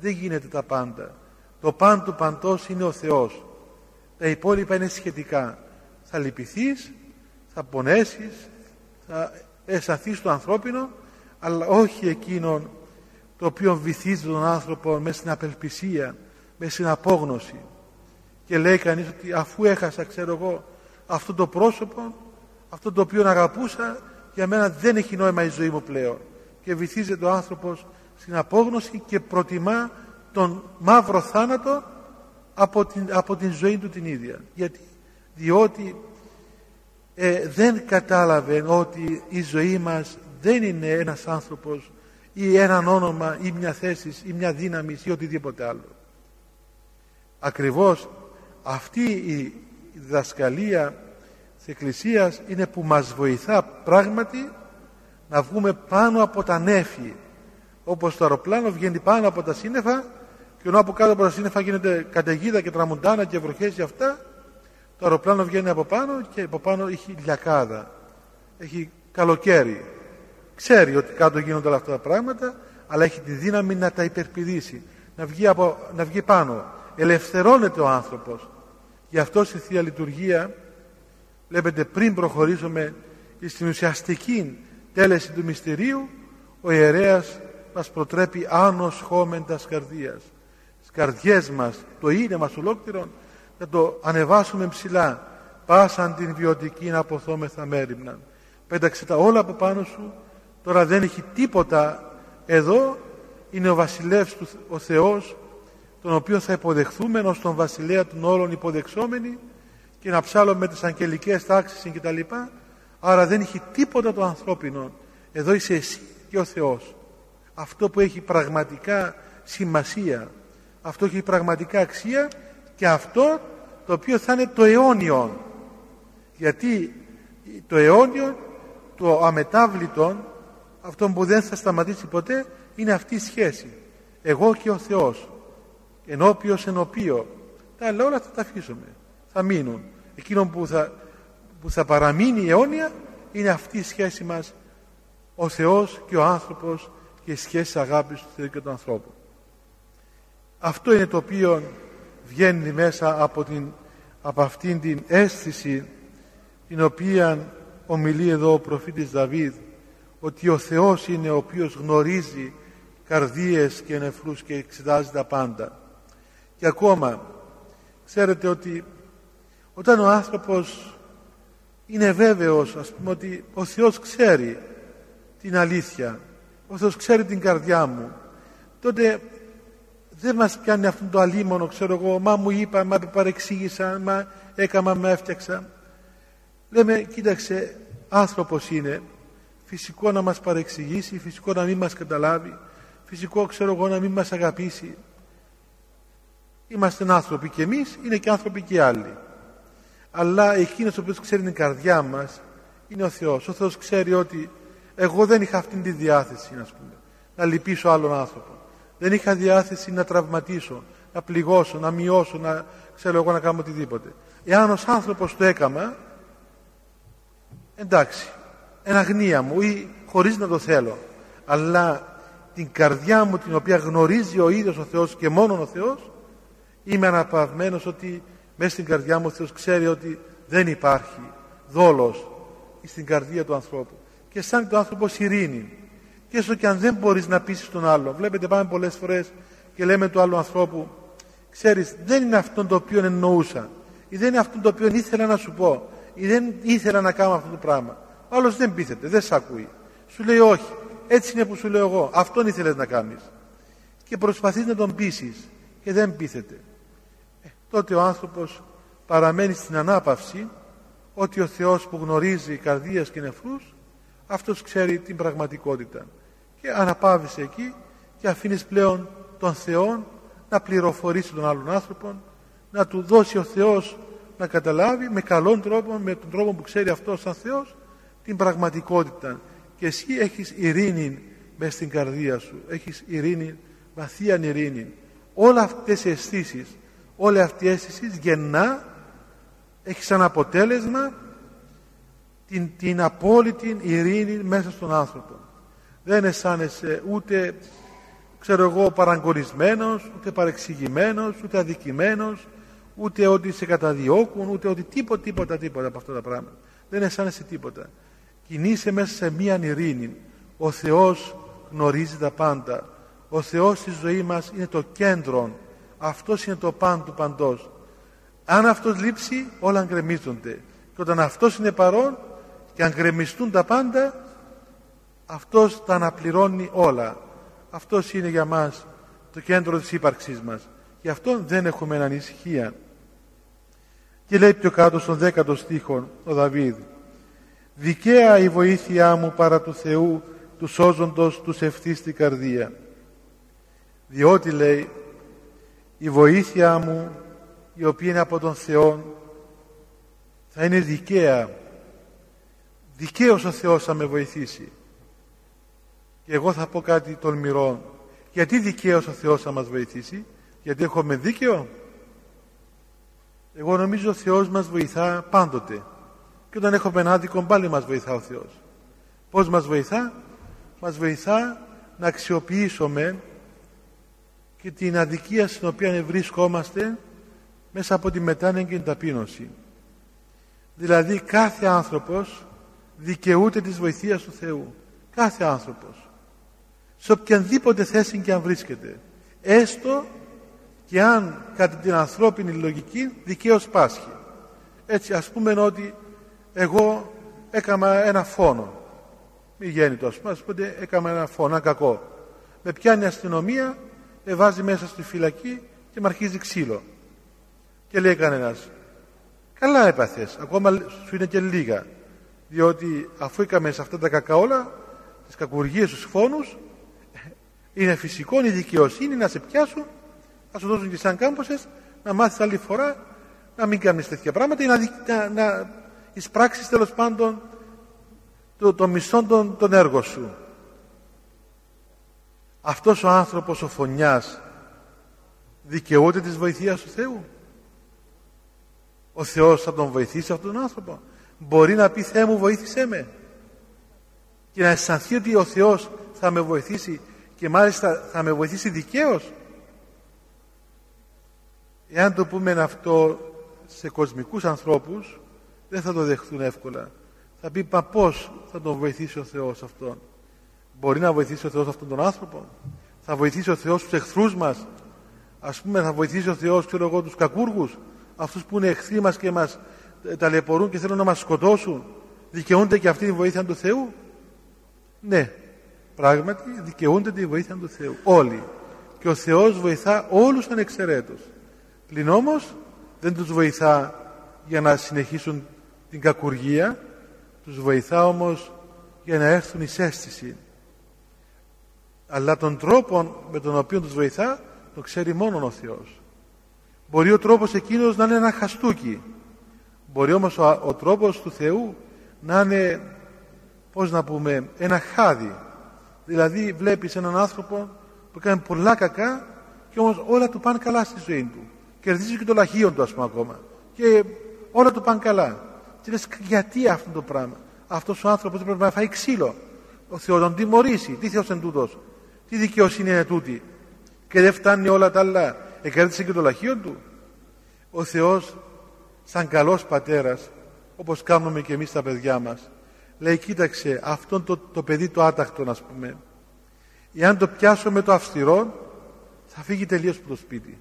[SPEAKER 1] Δεν γίνεται τα πάντα. Το παν του παντός είναι ο Θεός. Τα υπόλοιπα είναι σχετικά. Θα λυπηθείς, θα πονέσεις, θα αισθανθείς το ανθρώπινο, αλλά όχι εκείνον το οποίο βυθίζει τον άνθρωπο μέσα στην απελπισία, μέσα στην απόγνωση. Και λέει κανείς ότι αφού έχασα, ξέρω εγώ, αυτό το πρόσωπο, αυτό το οποίο αγαπούσα, για μένα δεν έχει νόημα η ζωή μου πλέον. Και βυθίζεται ο άνθρωπος στην απόγνωση και προτιμά τον μαύρο θάνατο από την, από την ζωή του την ίδια. Γιατί, διότι ε, δεν κατάλαβε ότι η ζωή μας δεν είναι ένας άνθρωπος ή έναν όνομα ή μια θέση ή μια δύναμη ή οτιδήποτε άλλο. Ακριβώς αυτή η διδασκαλία της Εκκλησίας είναι που μας βοηθά πράγματι να βγούμε πάνω από τα νέφη όπως το αεροπλάνο βγαίνει πάνω από τα σύννεφα και ενώ από κάτω από τα σύννεφα γίνεται καταιγίδα και τραμουντάνα και βροχές και αυτά το αεροπλάνο βγαίνει από πάνω και από πάνω έχει λιακάδα έχει καλοκαίρι Ξέρει ότι κάτω γίνονται όλα αυτά τα πράγματα, αλλά έχει τη δύναμη να τα υπερπηδήσει, να βγει, από, να βγει πάνω. Ελευθερώνεται ο άνθρωπος. Γι' αυτό στη Θεία Λειτουργία, βλέπετε πριν προχωρήσουμε στην ουσιαστική τέλεση του μυστηρίου, ο ιερέας μας προτρέπει άνος χώμεν τας καρδίας. Στις καρδιές μας, το είναι μας ολόκληρο, να το ανεβάσουμε ψηλά, πάσαν την βιωτική να αποθόμεθα μέρημνα. Πέταξε τα όλα από πάνω σου, τώρα δεν έχει τίποτα εδώ, είναι ο βασιλεύς του, ο Θεός, τον οποίο θα υποδεχθούμε ως τον βασιλέα των όλων υποδεξόμενοι και να ψάλουμε τις αγγελικές τάξεις και τα λοιπά. Άρα δεν έχει τίποτα το ανθρώπινο. Εδώ είσαι εσύ και ο Θεός. Αυτό που έχει πραγματικά σημασία, αυτό έχει πραγματικά αξία και αυτό το οποίο θα είναι το αιώνιο. Γιατί το αιώνιο, το αμετάβλητο, αυτό που δεν θα σταματήσει ποτέ, είναι αυτή η σχέση. Εγώ και ο Θεός. Ενώπιος ενωπίο. Τα άλλα όλα θα τα αφήσουμε. Θα μείνουν. Εκείνο που θα, που θα παραμείνει αιώνια είναι αυτή η σχέση μας ο Θεός και ο άνθρωπος και η σχέση αγάπης του Θεού και του ανθρώπου. Αυτό είναι το οποίο βγαίνει μέσα από, την, από αυτήν την αίσθηση την οποία ομιλεί εδώ ο προφήτης Δαβίδ ότι ο Θεός είναι ο οποίος γνωρίζει καρδίες και νεφρούς και εξετάζει τα πάντα. Και ακόμα ξέρετε ότι όταν ο άνθρωπος είναι βέβαιος ας πούμε ότι ο Θεός ξέρει την αλήθεια ο Θεός ξέρει την καρδιά μου τότε δεν μας πιάνει αυτό το αλίμονο ξέρω εγώ. Μα μου είπα, μα παρεξήγησα μα έκαμα, με έφτιαξα. Λέμε κοίταξε άνθρωπος είναι. Φυσικό να μας παρεξηγήσει φυσικό να μην μας καταλάβει. Φυσικό ξέρω εγώ να μην μας αγαπήσει. Είμαστε άνθρωποι και εμείς είναι και άνθρωποι και άλλοι. Αλλά εκείνος ο οποίος ξέρει την καρδιά μας είναι ο Θεός. Ο Θεός ξέρει ότι εγώ δεν είχα αυτή τη διάθεση να, πούμε, να λυπήσω άλλον άνθρωπο δεν είχα διάθεση να τραυματίσω να πληγώσω, να μειώσω να ξέρω εγώ να κάνω οτιδήποτε. Εάν ως άνθρωπος το έκαμα εντάξει εν αγνία μου ή χωρίς να το θέλω αλλά την καρδιά μου την οποία γνωρίζει ο ίδιος ο Θεός και μόνο ο Θεός είμαι αναπαυμένος ότι μέσα στην καρδιά μου ο Θεός ξέρει ότι δεν υπάρχει δόλος στην καρδία του ανθρώπου. Και σαν το άνθρωπο ειρήνη και έστω και αν δεν μπορείς να πείσεις τον άλλο. Βλέπετε πάμε πολλές φορές και λέμε του άλλου ανθρώπου ξέρεις δεν είναι αυτό το οποίο εννοούσα ή δεν είναι αυτό το οποίο ήθελα να σου πω ή δεν ήθελα να κάνω αυτό το πράγμα. Ο άλλος δεν πείθεται, δεν σε ακούει. Σου λέει όχι, έτσι είναι που σου λέω εγώ. Αυτόν ήθελες να κάνεις και προσπαθείς να τον πείσεις και δεν πείθεται. Ε, τότε ο άνθρωπος παραμένει στην ανάπαυση ότι ο Θεός που γνωρίζει καρδίες και νεφρούς αυτός ξέρει την πραγματικότητα και αναπάβησε εκεί και αφήνεις πλέον τον Θεό να πληροφορήσει τον άλλον άνθρωπο να του δώσει ο Θεός να καταλάβει με καλόν τρόπο με τον τρόπο που ξέρει αυτός σαν Θεός την πραγματικότητα. Και εσύ έχεις ειρήνη μέσα στην καρδία σου. Έχεις ειρήνη, βαθία ειρήνη. Όλα αυτές οι αισθήσεις, όλη αυτή η αίσθηση γεννά έχει σαν αποτέλεσμα την, την απόλυτη ειρήνη μέσα στον άνθρωπο δεν αισθάνεσαι ούτε ξέρω εγώ παραγκορισμένος ούτε παρεξηγημένος ούτε αδικημένος ούτε ότι σε καταδιώκουν ούτε ότι τίποτα τίποτα τίποτα από αυτά τα πράγματα. Δεν αισθάνεσαι τίποτα. Κινείσαι μέσα σε μία ειρήνη. Ο Θεός γνωρίζει τα πάντα. Ο Θεός στη ζωή μας είναι το κέντρο. Αυτός είναι το παν του παντός. Αν αυτός λείψει όλα γκρεμίζονται. Και όταν αυτός είναι παρόν και αν γκρεμιστούν τα πάντα αυτός τα αναπληρώνει όλα. Αυτός είναι για μας το κέντρο της ύπαρξής μας. Γι' αυτό δεν έχουμε ανησυχία. Και λέει πιο κάτω στον δέκατο στίχο ο Δαβίδ δικαία η βοήθειά μου παρά του Θεού τους σώζοντος τους ευθύς στην καρδία διότι λέει η βοήθεια μου η οποία είναι από τον Θεό θα είναι δικαία. Δικαίως ο Θεός θα με βοηθήσει και εγώ θα πω κάτι τολμηρό γιατί δικαίως ο Θεός θα μας βοηθήσει; Γιατί έχουμε δίκαιο; Εγώ νομίζω ο Θεός μας βοηθά πάντοτε. Και όταν έχουμε άδικο πάλι μας βοηθά ο Θεός. Πως μας βοηθά; Μας βοηθά να αξιοποιήσουμε και την αδικία στην οποία βρισκόμαστε μέσα από τη μετάνοια και την ταπείνωση. Δηλαδή κάθε άνθρωπος δικαιούται της βοηθείας του Θεού. Κάθε άνθρωπος σε οποιαδήποτε θέση και αν βρίσκεται έστω και αν κατά την ανθρώπινη λογική δικαίως πάσχει Έτσι ας πούμε ότι εγώ έκανα ένα φόνο. Μη γέννητο ας πούμε, ας πούμε έκανα ένα φόνο, ένα κακό. Με πιάνει η αστυνομία, με βάζει μέσα στη φυλακή και με αρχίζει ξύλο. Και λέει κανένας, καλά έπαθες, ακόμα σου είναι και λίγα. Διότι αφού έκαμες σε αυτά τα κακά όλα, τις κακουργίες, τους φόνους, είναι φυσικό, είναι η δικαιοσύνη να σε πιάσουν, να σου δώσουν και σαν κάμποσες, να μάθεις άλλη φορά να μην κάνεις τέτοια πράγματα ή να, να, να εισπράξεις τέλος πάντων το, το μισό των, των έργων σου. Αυτός ο άνθρωπος ο φωνιάς δικαιούται της βοηθείας του Θεού; Ο Θεός θα τον βοηθήσει αυτόν τον άνθρωπο; Μπορεί να πει Θεέ μου βοήθησέ με. Και να αισθανθεί ότι ο Θεός θα με βοηθήσει και μάλιστα θα με βοηθήσει δικαίως. Εάν το πούμε αυτό σε κοσμικούς ανθρώπους δεν θα το δεχθούν εύκολα. Θα πει μα πώς θα τον βοηθήσει ο Θεός αυτόν; Μπορεί να βοηθήσει ο Θεός αυτόν τον άνθρωπο; Θα βοηθήσει ο Θεός τους εχθρούς μας; Ας πούμε θα βοηθήσει ο Θεός ξέρω εγώ τους κακούργους; Αυτούς που είναι εχθροί μας και μας ταλαιπωρούν και θέλουν να μας σκοτώσουν; Δικαιούνται και αυτή τη βοήθεια του Θεού; Ναι, πράγματι δικαιούνται τη βοήθεια του Θεού. Όλοι. Και ο Θεός βοηθά όλους ανεξαιρέτως. Πλην όμως δεν τους βοηθά για να συνεχίσουν την κακουργία, τους βοηθά όμως για να έρθουν εις αίσθηση. Αλλά τον τρόπο με τον οποίο τους βοηθά, το ξέρει μόνο ο Θεός. Μπορεί ο τρόπος εκείνος να είναι ένα χαστούκι. Μπορεί όμως ο, ο τρόπος του Θεού να είναι, πώς να πούμε, ένα χάδι. Δηλαδή βλέπεις έναν άνθρωπο που κάνει πολλά κακά και όμως όλα του πάνε καλά στη ζωή του κερδίζει και το λαχείο του, ας πούμε, ακόμα. Και όλα του πάνε καλά. Και λες, γιατί αυτό το πράγμα; Αυτός ο άνθρωπος πρέπει να φάει ξύλο. Ο Θεός τον τιμωρήσει. Τι Θεός είναι τούτος; Τι δικαιοσύνη είναι τούτη; Και δεν φτάνει όλα τα άλλα. Εκέρδισε και το λαχείο του. Ο Θεός, σαν καλός πατέρας, όπως κάνουμε και εμείς τα παιδιά μας, λέει: Κοίταξε, αυτό το, το παιδί το άτακτο, ας πούμε, εάν το πιάσω με το αυστηρό, θα φύγει τελείως από το σπίτι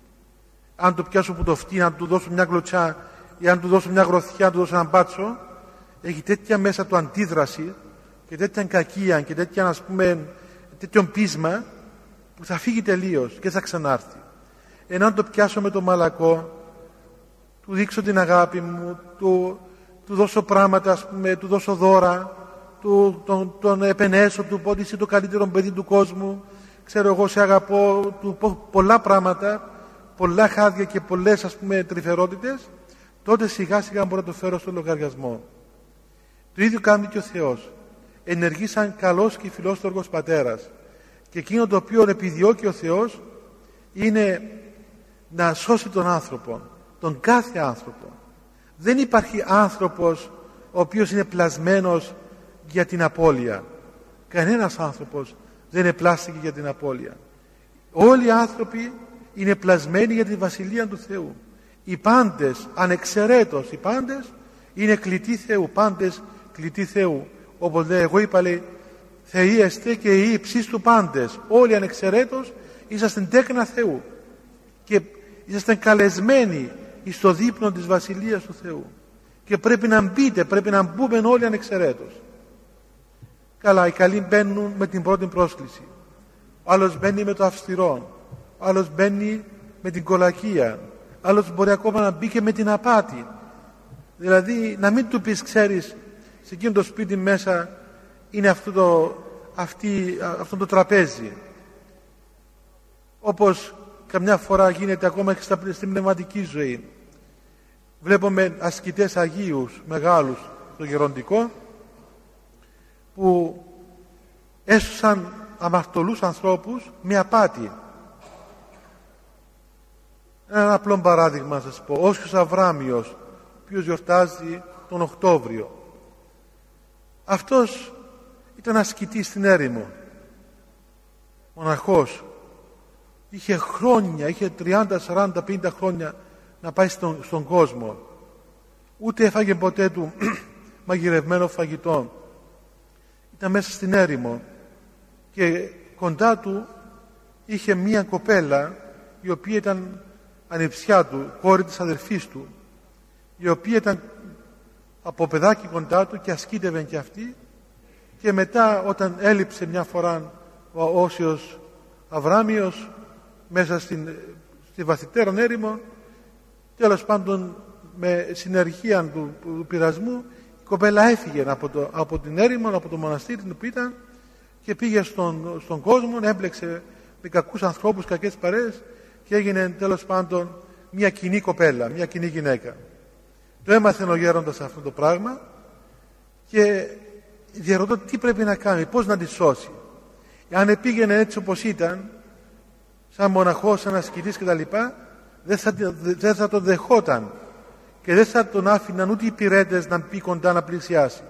[SPEAKER 1] αν το πιάσω που το φτύνει, αν του δώσω μια γλωτσιά ή αν του δώσω μια γροθιά, αν του δώσω ένα μπάτσο, έχει τέτοια μέσα του αντίδραση και τέτοια κακία και τέτοια, ας πούμε, τέτοιο πείσμα που θα φύγει τελείως και θα ξανάρθει. Ενώ αν το πιάσω με το μαλακό, του δείξω την αγάπη μου, του, του δώσω πράγματα, ας πούμε, του δώσω δώρα, του, τον, τον επενέσω, του πω ότι είσαι το καλύτερο παιδί του κόσμου, ξέρω εγώ σε αγαπώ, του πω πολλά πράγματα, πολλά χάδια και πολλές ας πούμε τρυφερότητες. Τότε σιγά σιγά μπορώ να το φέρω στο λογαριασμό. Το ίδιο κάνει και ο Θεός. Ενεργεί σαν καλός και φιλόστοργος πατέρας. Και εκείνο το οποίο επιδιώκει ο Θεός είναι να σώσει τον άνθρωπο τον κάθε άνθρωπο δεν υπάρχει άνθρωπος ο οποίος είναι πλασμένος για την απώλεια κανένας άνθρωπος δεν επλάστηκε για την απώλεια όλοι οι άνθρωποι είναι πλασμένοι για τη Βασιλεία του Θεού. Οι πάντες, ανεξαιρέτως οι πάντες, είναι κλητοί Θεού, πάντες κλητοί Θεού. Όπως λέει, εγώ είπα λέει, Θεοί εστε και οι ύψεις του πάντες. Όλοι ανεξαιρέτως είσαστε τέκνα Θεού. Και είσαστε καλεσμένοι στο δείπνο της Βασιλείας του Θεού. Και πρέπει να μπείτε, πρέπει να μπούμε όλοι ανεξαιρέτως. Καλά, οι καλοί μπαίνουν με την πρώτη πρόσκληση. Ο άλλος μπαίνει με το αυστηρό άλλος μπαίνει με την κολακία άλλος μπορεί ακόμα να μπει και με την απάτη δηλαδή να μην του πεις ξέρεις σε εκείνο το σπίτι μέσα είναι αυτό το, αυτή, αυτό το τραπέζι όπως καμιά φορά γίνεται ακόμα και στην πνευματική ζωή βλέπουμε ασκητές Αγίους μεγάλους στο γεροντικό που έσωσαν αμαρτωλούς ανθρώπους με απάτη ένα απλό παράδειγμα να σας πω. Όσιος Αβράμιος, ο οποίος γιορτάζει τον Οκτώβριο. Αυτός ήταν ασκητής στην έρημο. Μοναχός. Είχε χρόνια, είχε 30, 40, 50 χρόνια να πάει στον, στον κόσμο. Ούτε έφαγε ποτέ του μαγειρευμένο φαγητό. Ήταν μέσα στην έρημο και κοντά του είχε μία κοπέλα η οποία ήταν ανεψιά του, κόρη της αδερφής του, η οποία ήταν από παιδάκι κοντά του και ασκήτευε και αυτή και μετά όταν έλειψε μια φορά ο Όσιος Αβράμιος μέσα στην, στη βαθυτέρα έρημο τέλος πάντων με συνεργεία του, του πειρασμού η κοπέλα έφυγε από, το, από την έρημο, από το μοναστήρι που ήταν και πήγε στον, στον κόσμο, έμπλεξε με κακούς ανθρώπους, κακές παρέες και έγινε τέλος πάντων μια κοινή κοπέλα, μια κοινή γυναίκα. Το έμαθε ο γέροντας αυτό το πράγμα και διαρωτώ τι πρέπει να κάνει, πώς να τη σώσει. Αν πήγαινε έτσι όπως ήταν, σαν μοναχός, σαν ασκητής κτλ, δεν θα, δεν θα το δεχόταν και δεν θα τον άφηναν ούτε οι πυρέτες να πει κοντά να πλησιάσει.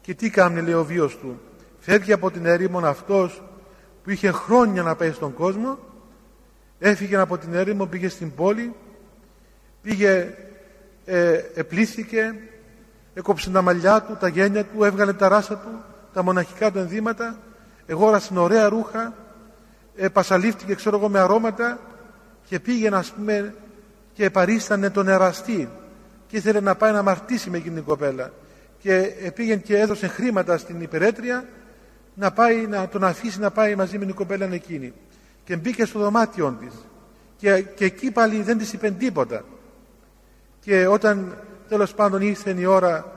[SPEAKER 1] Και τι κάνει λέει ο βίος του. Φεύγει από την έρημον αυτός που είχε χρόνια να πάει στον κόσμο, έφυγε από την έρημο, πήγε στην πόλη, πήγε, ε, επλήθηκε, έκοψε τα μαλλιά του, τα γένια του, έβγαλε τα ράσα του, τα μοναχικά του ενδύματα, εγόρασε ωραία ρούχα, ε, πασαλήφθηκε ξέρω εγώ με αρώματα και πήγε να πούμε και παρίστανε τον εραστή και ήθελε να πάει να μαρτήσει με εκείνη την κοπέλα. Και πήγαινε και έδωσε χρήματα στην υπερέτρια να πάει να τον αφήσει να πάει μαζί με την κοπέλα εκείνη. Και μπήκε στο δωμάτιό της. και, και εκεί πάλι δεν της είπε τίποτα. Και όταν τέλος πάντων ήρθε η ώρα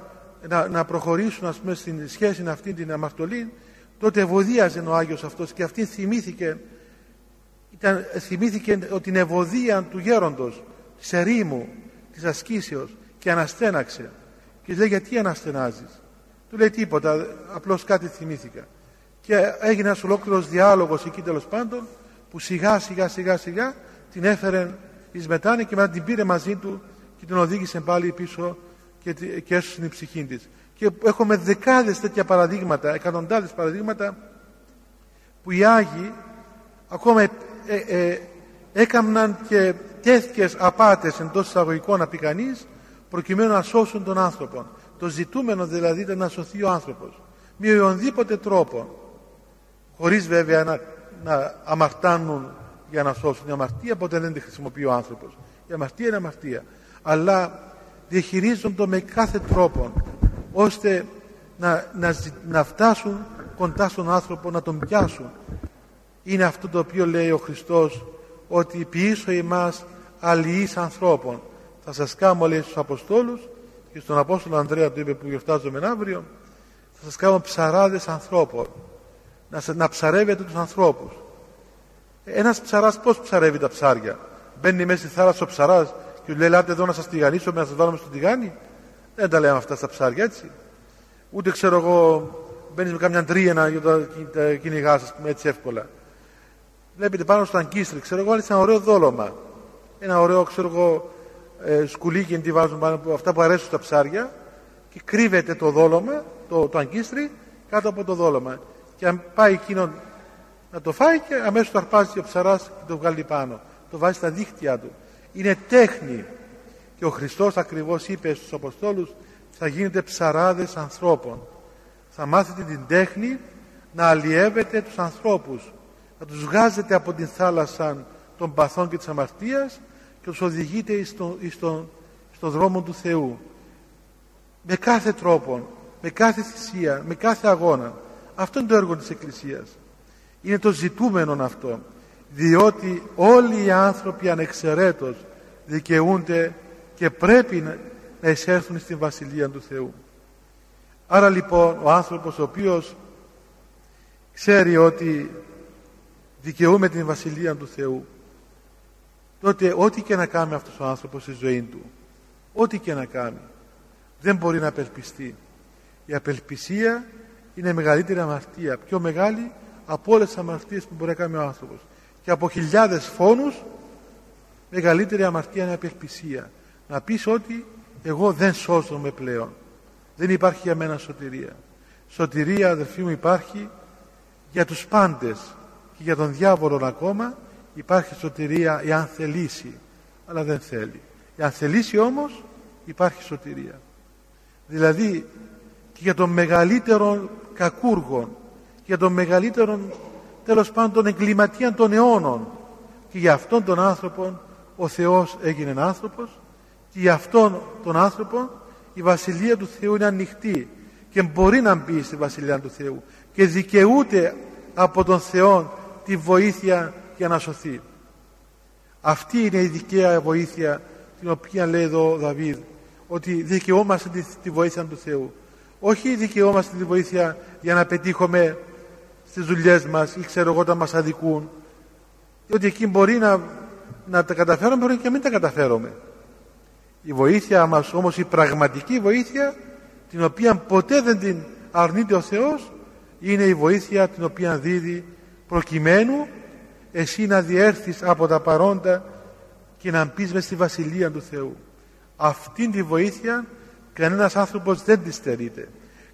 [SPEAKER 1] να, να προχωρήσουν ας πούμε στην σχέση αυτή την αμαρτωλή τότε ευωδίαζε ο Άγιος αυτός και αυτή θυμήθηκε ήταν, θυμήθηκε την ευωδία του γέροντος της ερήμου, της ασκήσεως και αναστέναξε. Και λέει γιατί αναστενάζεις; Του λέει τίποτα, απλώς κάτι θυμήθηκα και έγινε ένας ολόκληρος διάλογος εκεί τέλος πάντων που σιγά σιγά σιγά σιγά την έφερε εις μετάνε και μετά την πήρε μαζί του και την οδήγησε πάλι πίσω και, και έσωσε την ψυχή της. Και έχουμε δεκάδες τέτοια παραδείγματα εκατοντάδες παραδείγματα που οι Άγιοι ακόμα ε, ε, έκαμναν και τέτοιες απάτες εντός εισαγωγικών να πει κανείς προκειμένου να σώσουν τον άνθρωπο. Το ζητούμενο δηλαδή ήταν να σωθεί ο άνθρωπος. Με οποιονδήποτε τρόπο. Χωρίς βέβαια να, να αμαρτάνουν για να σώσουν. Η αμαρτία ποτέ δεν τη χρησιμοποιεί ο άνθρωπος. Η αμαρτία είναι αμαρτία. Αλλά διαχειρίζονται με κάθε τρόπο ώστε να, να, να φτάσουν κοντά στον άνθρωπο να τον πιάσουν είναι αυτό το οποίο λέει ο Χριστός ότι ποιήσω εμάς αλληλείς ανθρώπων. Θα σας κάνω λέει στους Αποστόλους και στον Απόστολο Ανδρέα του είπε που γιορτάζομαι αύριο θα σας κάνω ψαράδες ανθρώπων. Να, να ψαρεύετε τους ανθρώπους. Ένας ψαράς πώς ψαρεύει τα ψάρια; Μπαίνει μέσα στη θάλασσα ο ψαράς και λέει ελάτε εδώ να σας τηγανίσω να σας βάλουμε στο τηγάνι δεν τα λέμε αυτά στα ψάρια έτσι. Ούτε ξέρω εγώ μπαίνεις με κάμια τρίαινα για τα, τα κυνηγάς σας έτσι εύκολα βλέπετε πάνω στο αγκίστρι ξέρω εγώ ένα ωραίο δόλωμα. Ένα ωραίο ξέρω εγώ ε, σκουλίκι τι βάζουν πάνω από αυτά που αρέσουν στα ψάρια και κρύβεται το δόλωμα το, το αγκίστρι κάτω από το δόλωμα. Και αν πάει εκείνο να το φάει και αμέσως το αρπάζει ο ψαράς και το βγάλει πάνω. Το βάζει στα δίχτυα του. Είναι τέχνη. Και ο Χριστός ακριβώς είπε στους Αποστόλους θα γίνετε ψαράδες ανθρώπων. Θα μάθετε την τέχνη να αλλιεύετε τους ανθρώπους να τους βγάζετε από την θάλασσα των παθών και της αμαρτίας και τους οδηγείτε στο, στο, στο δρόμο του Θεού. Με κάθε τρόπο με κάθε θυσία, με κάθε αγώνα. Αυτό είναι το έργο της Εκκλησίας. Είναι το ζητούμενο αυτό διότι όλοι οι άνθρωποι ανεξαιρέτως δικαιούνται και πρέπει να, να εισέλθουν στην Βασιλεία του Θεού. Άρα λοιπόν ο άνθρωπος ο οποίος ξέρει ότι δικαιούμε την Βασιλεία του Θεού τότε ό,τι και να κάνει αυτός ο άνθρωπος στη ζωή του ό,τι και να κάνει δεν μπορεί να απελπιστεί. Η απελπισία είναι μεγαλύτερη αμαρτία πιο μεγάλη από όλες τις αμαρτίες που μπορεί να κάνει ο άνθρωπος. Και από χιλιάδες φόνους μεγαλύτερη αμαρτία είναι η απελπισία. Να πεις ότι εγώ δεν σώζομαι πλέον. Δεν υπάρχει για μένα σωτηρία. Σωτηρία αδερφοί μου υπάρχει για τους πάντες και για τον διάβολο ακόμα υπάρχει σωτηρία εάν θελήσει αλλά δεν θέλει. Εάν θελήσει όμως υπάρχει σωτηρία. Δηλαδή και για τον μεγαλύτερο κακούργο για τον μεγαλύτερο τέλος πάντων εγκληματία των αιώνων και για αυτόν τον άνθρωπο ο Θεός έγινε άνθρωπος και για αυτόν τον άνθρωπο η Βασιλεία του Θεού είναι ανοιχτή και μπορεί να μπει στη Βασιλεία του Θεού και δικαιούται από τον Θεό τη βοήθεια για να σωθεί. Αυτή είναι η δικαία βοήθεια την οποία λέει εδώ ο Δαβίδ ότι δικαιόμαστε τη, τη βοήθεια του Θεού. Όχι δικαιόμαστε τη βοήθεια για να πετύχουμε στις δουλειές μας ή ξέρω εγώ τα μας αδικούν διότι εκεί μπορεί να, να τα καταφέρουμε μπορεί και μην τα καταφέρουμε. Η βοήθεια μας όμως η πραγματική βοήθεια την οποία ποτέ δεν την αρνείται ο Θεός είναι η βοήθεια την οποία δίδει προκειμένου εσύ να διέρθεις από τα παρόντα και να μπεις μες στη Βασιλεία του Θεού. Αυτήν τη βοήθεια κανένας άνθρωπος δεν της στερείται.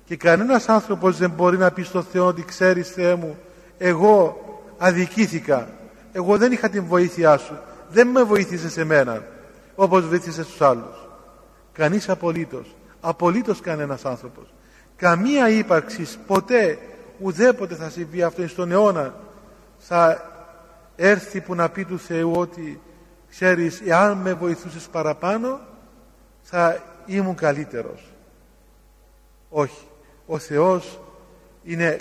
[SPEAKER 1] Και κανένας άνθρωπος δεν μπορεί να πει στον Θεό ότι ξέρεις Θεέ μου, εγώ αδικήθηκα, εγώ δεν είχα την βοήθειά σου, δεν με βοήθησες σε μένα, όπως βοήθησες στους άλλους. Κανείς απολύτως, απολύτως κανένας άνθρωπος. Καμία ύπαρξη ποτέ, ουδέποτε θα συμβεί αυτό στον αιώνα, θα έρθει που να πει του Θεού ότι ξέρεις, εάν με βοηθούσες παραπάνω, θα ήμουν καλύτερος. Όχι ο Θεός είναι,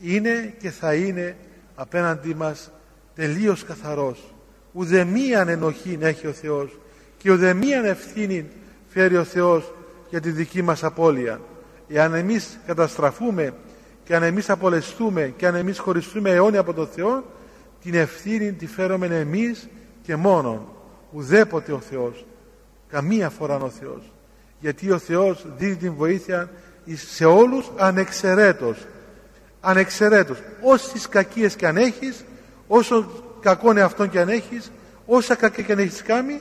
[SPEAKER 1] είναι και θα είναι απέναντί μας τελείως καθαρός. Ουδεμίαν ενοχή έχει ο Θεός και ουδεμίαν ευθύνη φέρει ο Θεός για τη δική μας απώλεια. Εάν εμείς καταστραφούμε και αν εμείς απολεστούμε και αν εμείς χωριστούμε αιώνια από τον Θεό την ευθύνη τη φέρουμε εμείς και μόνον ουδέποτε ο Θεός. Καμία φορά ο Θεός. Γιατί ο Θεός δίνει την βοήθεια σε όλους ανεξαιρέτως. Ανεξαιρέτως. Όσες κακίες και αν έχεις όσο κακό είναι αυτόν και αν έχεις όσα κακία και αν έχεις κάνει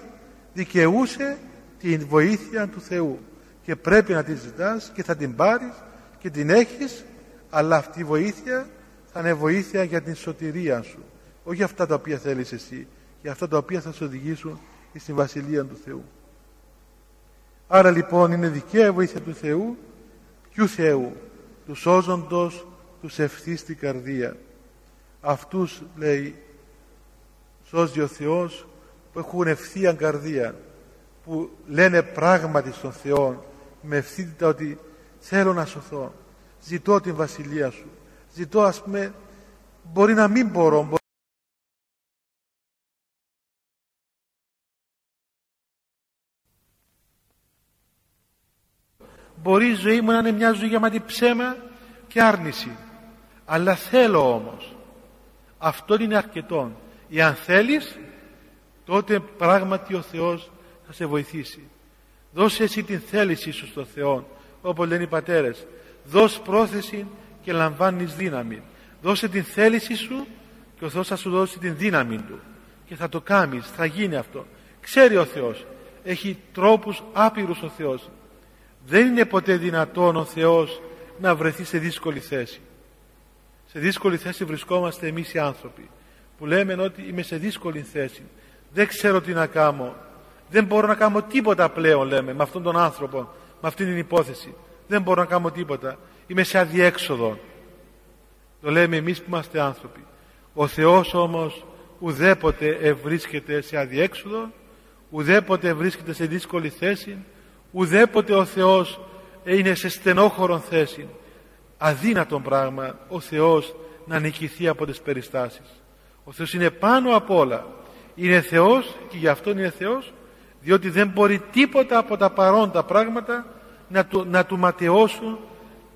[SPEAKER 1] δικαιούσε την βοήθεια του Θεού. Και πρέπει να την ζητάς και θα την πάρεις και την έχεις αλλά αυτή η βοήθεια θα είναι βοήθεια για την σωτηρία σου. Όχι για αυτά τα οποία θέλεις εσύ για αυτά τα οποία θα σου οδηγήσουν στην Βασιλεία του Θεού. Άρα λοιπόν είναι δικαία βοήθεια του Θεού Ποιου Θεού, του σώζοντος, τους ευθύς στην καρδία. Αυτούς λέει σώζει ο Θεός που έχουν ευθεία καρδία, που λένε πράγματι στον Θεό με ευθύτητα ότι θέλω να σωθώ, ζητώ την βασιλεία σου, ζητώ ας πούμε, μπορεί να μην μπορώ, Μπορεί η ζωή μου να είναι μια ζωή γεμάτη ψέμα και άρνηση. Αλλά θέλω όμως. Αυτό είναι αρκετό. Εάν θέλεις, τότε πράγματι ο Θεός θα σε βοηθήσει. Δώσε εσύ την θέληση σου στον Θεό, όπως λένε οι πατέρες. Δώσ' πρόθεση και λαμβάνεις δύναμη. Δώσε την θέληση σου και ο Θεός θα σου δώσει την δύναμη Του. Και θα το κάνεις, θα γίνει αυτό. Ξέρει ο Θεός. Έχει τρόπους άπειρους ο Θεός δεν είναι ποτέ δυνατόν ο Θεός να βρεθεί σε δύσκολη θέση. Σε δύσκολη θέση βρισκόμαστε εμείς οι άνθρωποι που λέμε ότι είμαι σε δύσκολη θέση. Δεν ξέρω τι να κάνω. Δεν μπορώ να κάνω τίποτα πλέον λέμε με αυτόν τον άνθρωπο, με αυτήν την υπόθεση. Δεν μπορώ να κάνω τίποτα. Είμαι σε αδιέξοδο. Το λέμε εμείς που είμαστε άνθρωποι. Ο Θεός όμως ουδέποτε βρίσκεται σε αδιέξοδο, ουδέποτε βρίσκεται σε δύσκολη θέση, ουδέποτε ο Θεός είναι σε στενόχωρον θέση αδύνατον πράγμα ο Θεός να νικηθεί από τις περιστάσεις ο Θεός είναι πάνω απ' όλα είναι Θεός και γι' αυτό είναι Θεός διότι δεν μπορεί τίποτα από τα παρόντα πράγματα να του, να του ματαιώσουν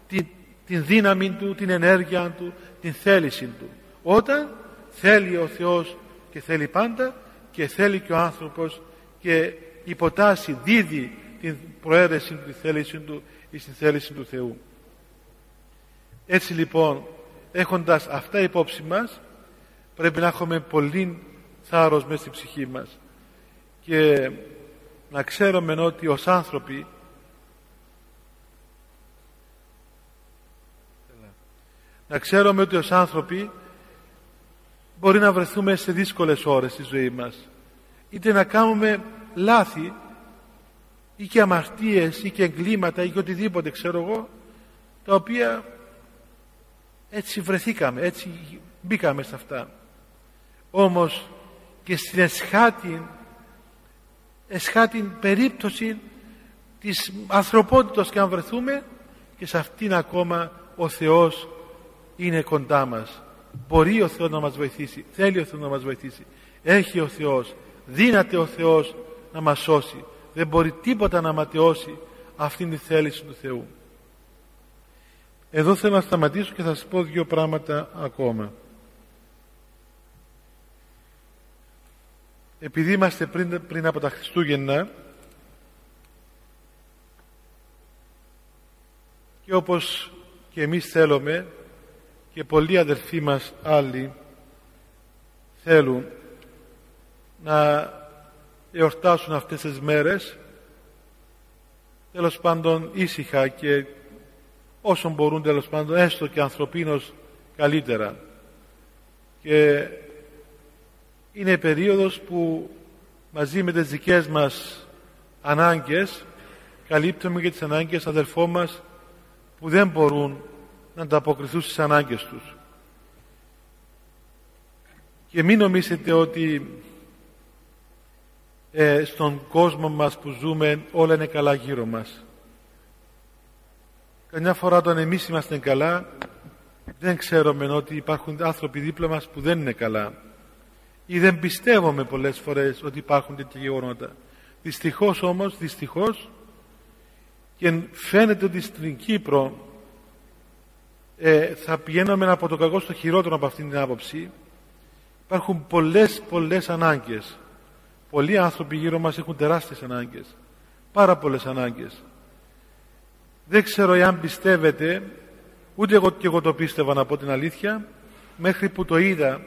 [SPEAKER 1] την, την δύναμη του, την ενέργεια του, την θέληση του όταν θέλει ο Θεός και θέλει πάντα και θέλει και ο άνθρωπος και υποτάσσει, δίδει την προαίρεση του, τη θέληση του ή στην θέληση του Θεού. Έτσι λοιπόν, έχοντας αυτά υπόψη μας, πρέπει να έχουμε πολύ θάρρος μέσα στην ψυχή μας και να ξέρουμε ότι ως άνθρωποι να ξέρουμε ότι ως άνθρωποι μπορεί να βρεθούμε σε δύσκολες ώρες στη ζωή μας είτε να κάνουμε λάθη ή και αμαρτίες ή και εγκλήματα ή και οτιδήποτε ξέρω εγώ τα οποία έτσι βρεθήκαμε, έτσι μπήκαμε σε αυτά. Όμως και στην εσχάτη, εσχάτη περίπτωση της ανθρωπότητας και αν βρεθούμε και σε αυτήν ακόμα ο Θεός είναι κοντά μας. Μπορεί ο Θεός να μας βοηθήσει θέλει ο Θεός να μας βοηθήσει. Έχει ο Θεός δύναται ο Θεός να μας σώσει. Δεν μπορεί τίποτα να ματαιώσει αυτήν τη θέληση του Θεού. Εδώ θέλω να σταματήσω και θα σας πω δύο πράγματα ακόμα. Επειδή είμαστε πριν, πριν από τα Χριστούγεννα και όπως και εμείς θέλουμε και πολλοί αδελφοί μας άλλοι θέλουν να εορτάσουν αυτές τις μέρες. Τέλος πάντων ήσυχα και όσον μπορούν τέλος πάντων έστω και ανθρωπίνως καλύτερα. Και είναι περίοδος που μαζί με τις δικές μας ανάγκες καλύπτουμε και τις ανάγκες αδελφών μας που δεν μπορούν να ανταποκριθούν στις ανάγκες τους. Και μην νομίζετε ότι ε, στον κόσμο μας που ζούμε όλα είναι καλά γύρω μας. Καμιά φορά όταν εμείς είμαστε καλά δεν ξέρουμε ότι υπάρχουν άνθρωποι δίπλα μας που δεν είναι καλά ή δεν πιστεύουμε πολλές φορές ότι υπάρχουν τέτοια γεγονότα. Δυστυχώς όμως, δυστυχώς και φαίνεται ότι στην Κύπρο ε, θα πηγαίνουμε από το κακό στο χειρότερο από αυτήν την άποψη. Υπάρχουν πολλές πολλές ανάγκες. Πολλοί άνθρωποι γύρω μας έχουν τεράστιες ανάγκες. Πάρα πολλές ανάγκες. Δεν ξέρω εάν πιστεύετε ούτε εγώ και εγώ το πίστευα να πω την αλήθεια μέχρι που το είδα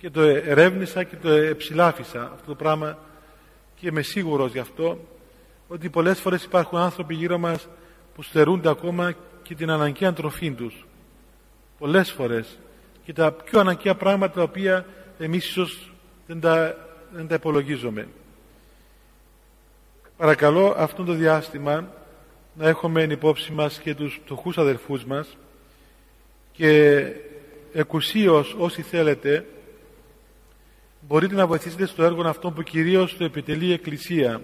[SPEAKER 1] και το ερεύνησα και το εψηλάφισα αυτό το πράγμα και είμαι σίγουρος γι' αυτό ότι πολλές φορές υπάρχουν άνθρωποι γύρω μας που στερούνται ακόμα και την αναγκαία τροφή τους. Πολλές φορές. Και τα πιο αναγκαία πράγματα τα οποία εμείς ίσως δεν τα, δεν τα υπολογίζουμε παρακαλώ αυτό το διάστημα να έχουμε υπόψη μας και τους πτωχούς αδερφούς μας και εκουσίως όσοι θέλετε μπορείτε να βοηθήσετε στο έργο αυτό που κυρίως το επιτελεί η Εκκλησία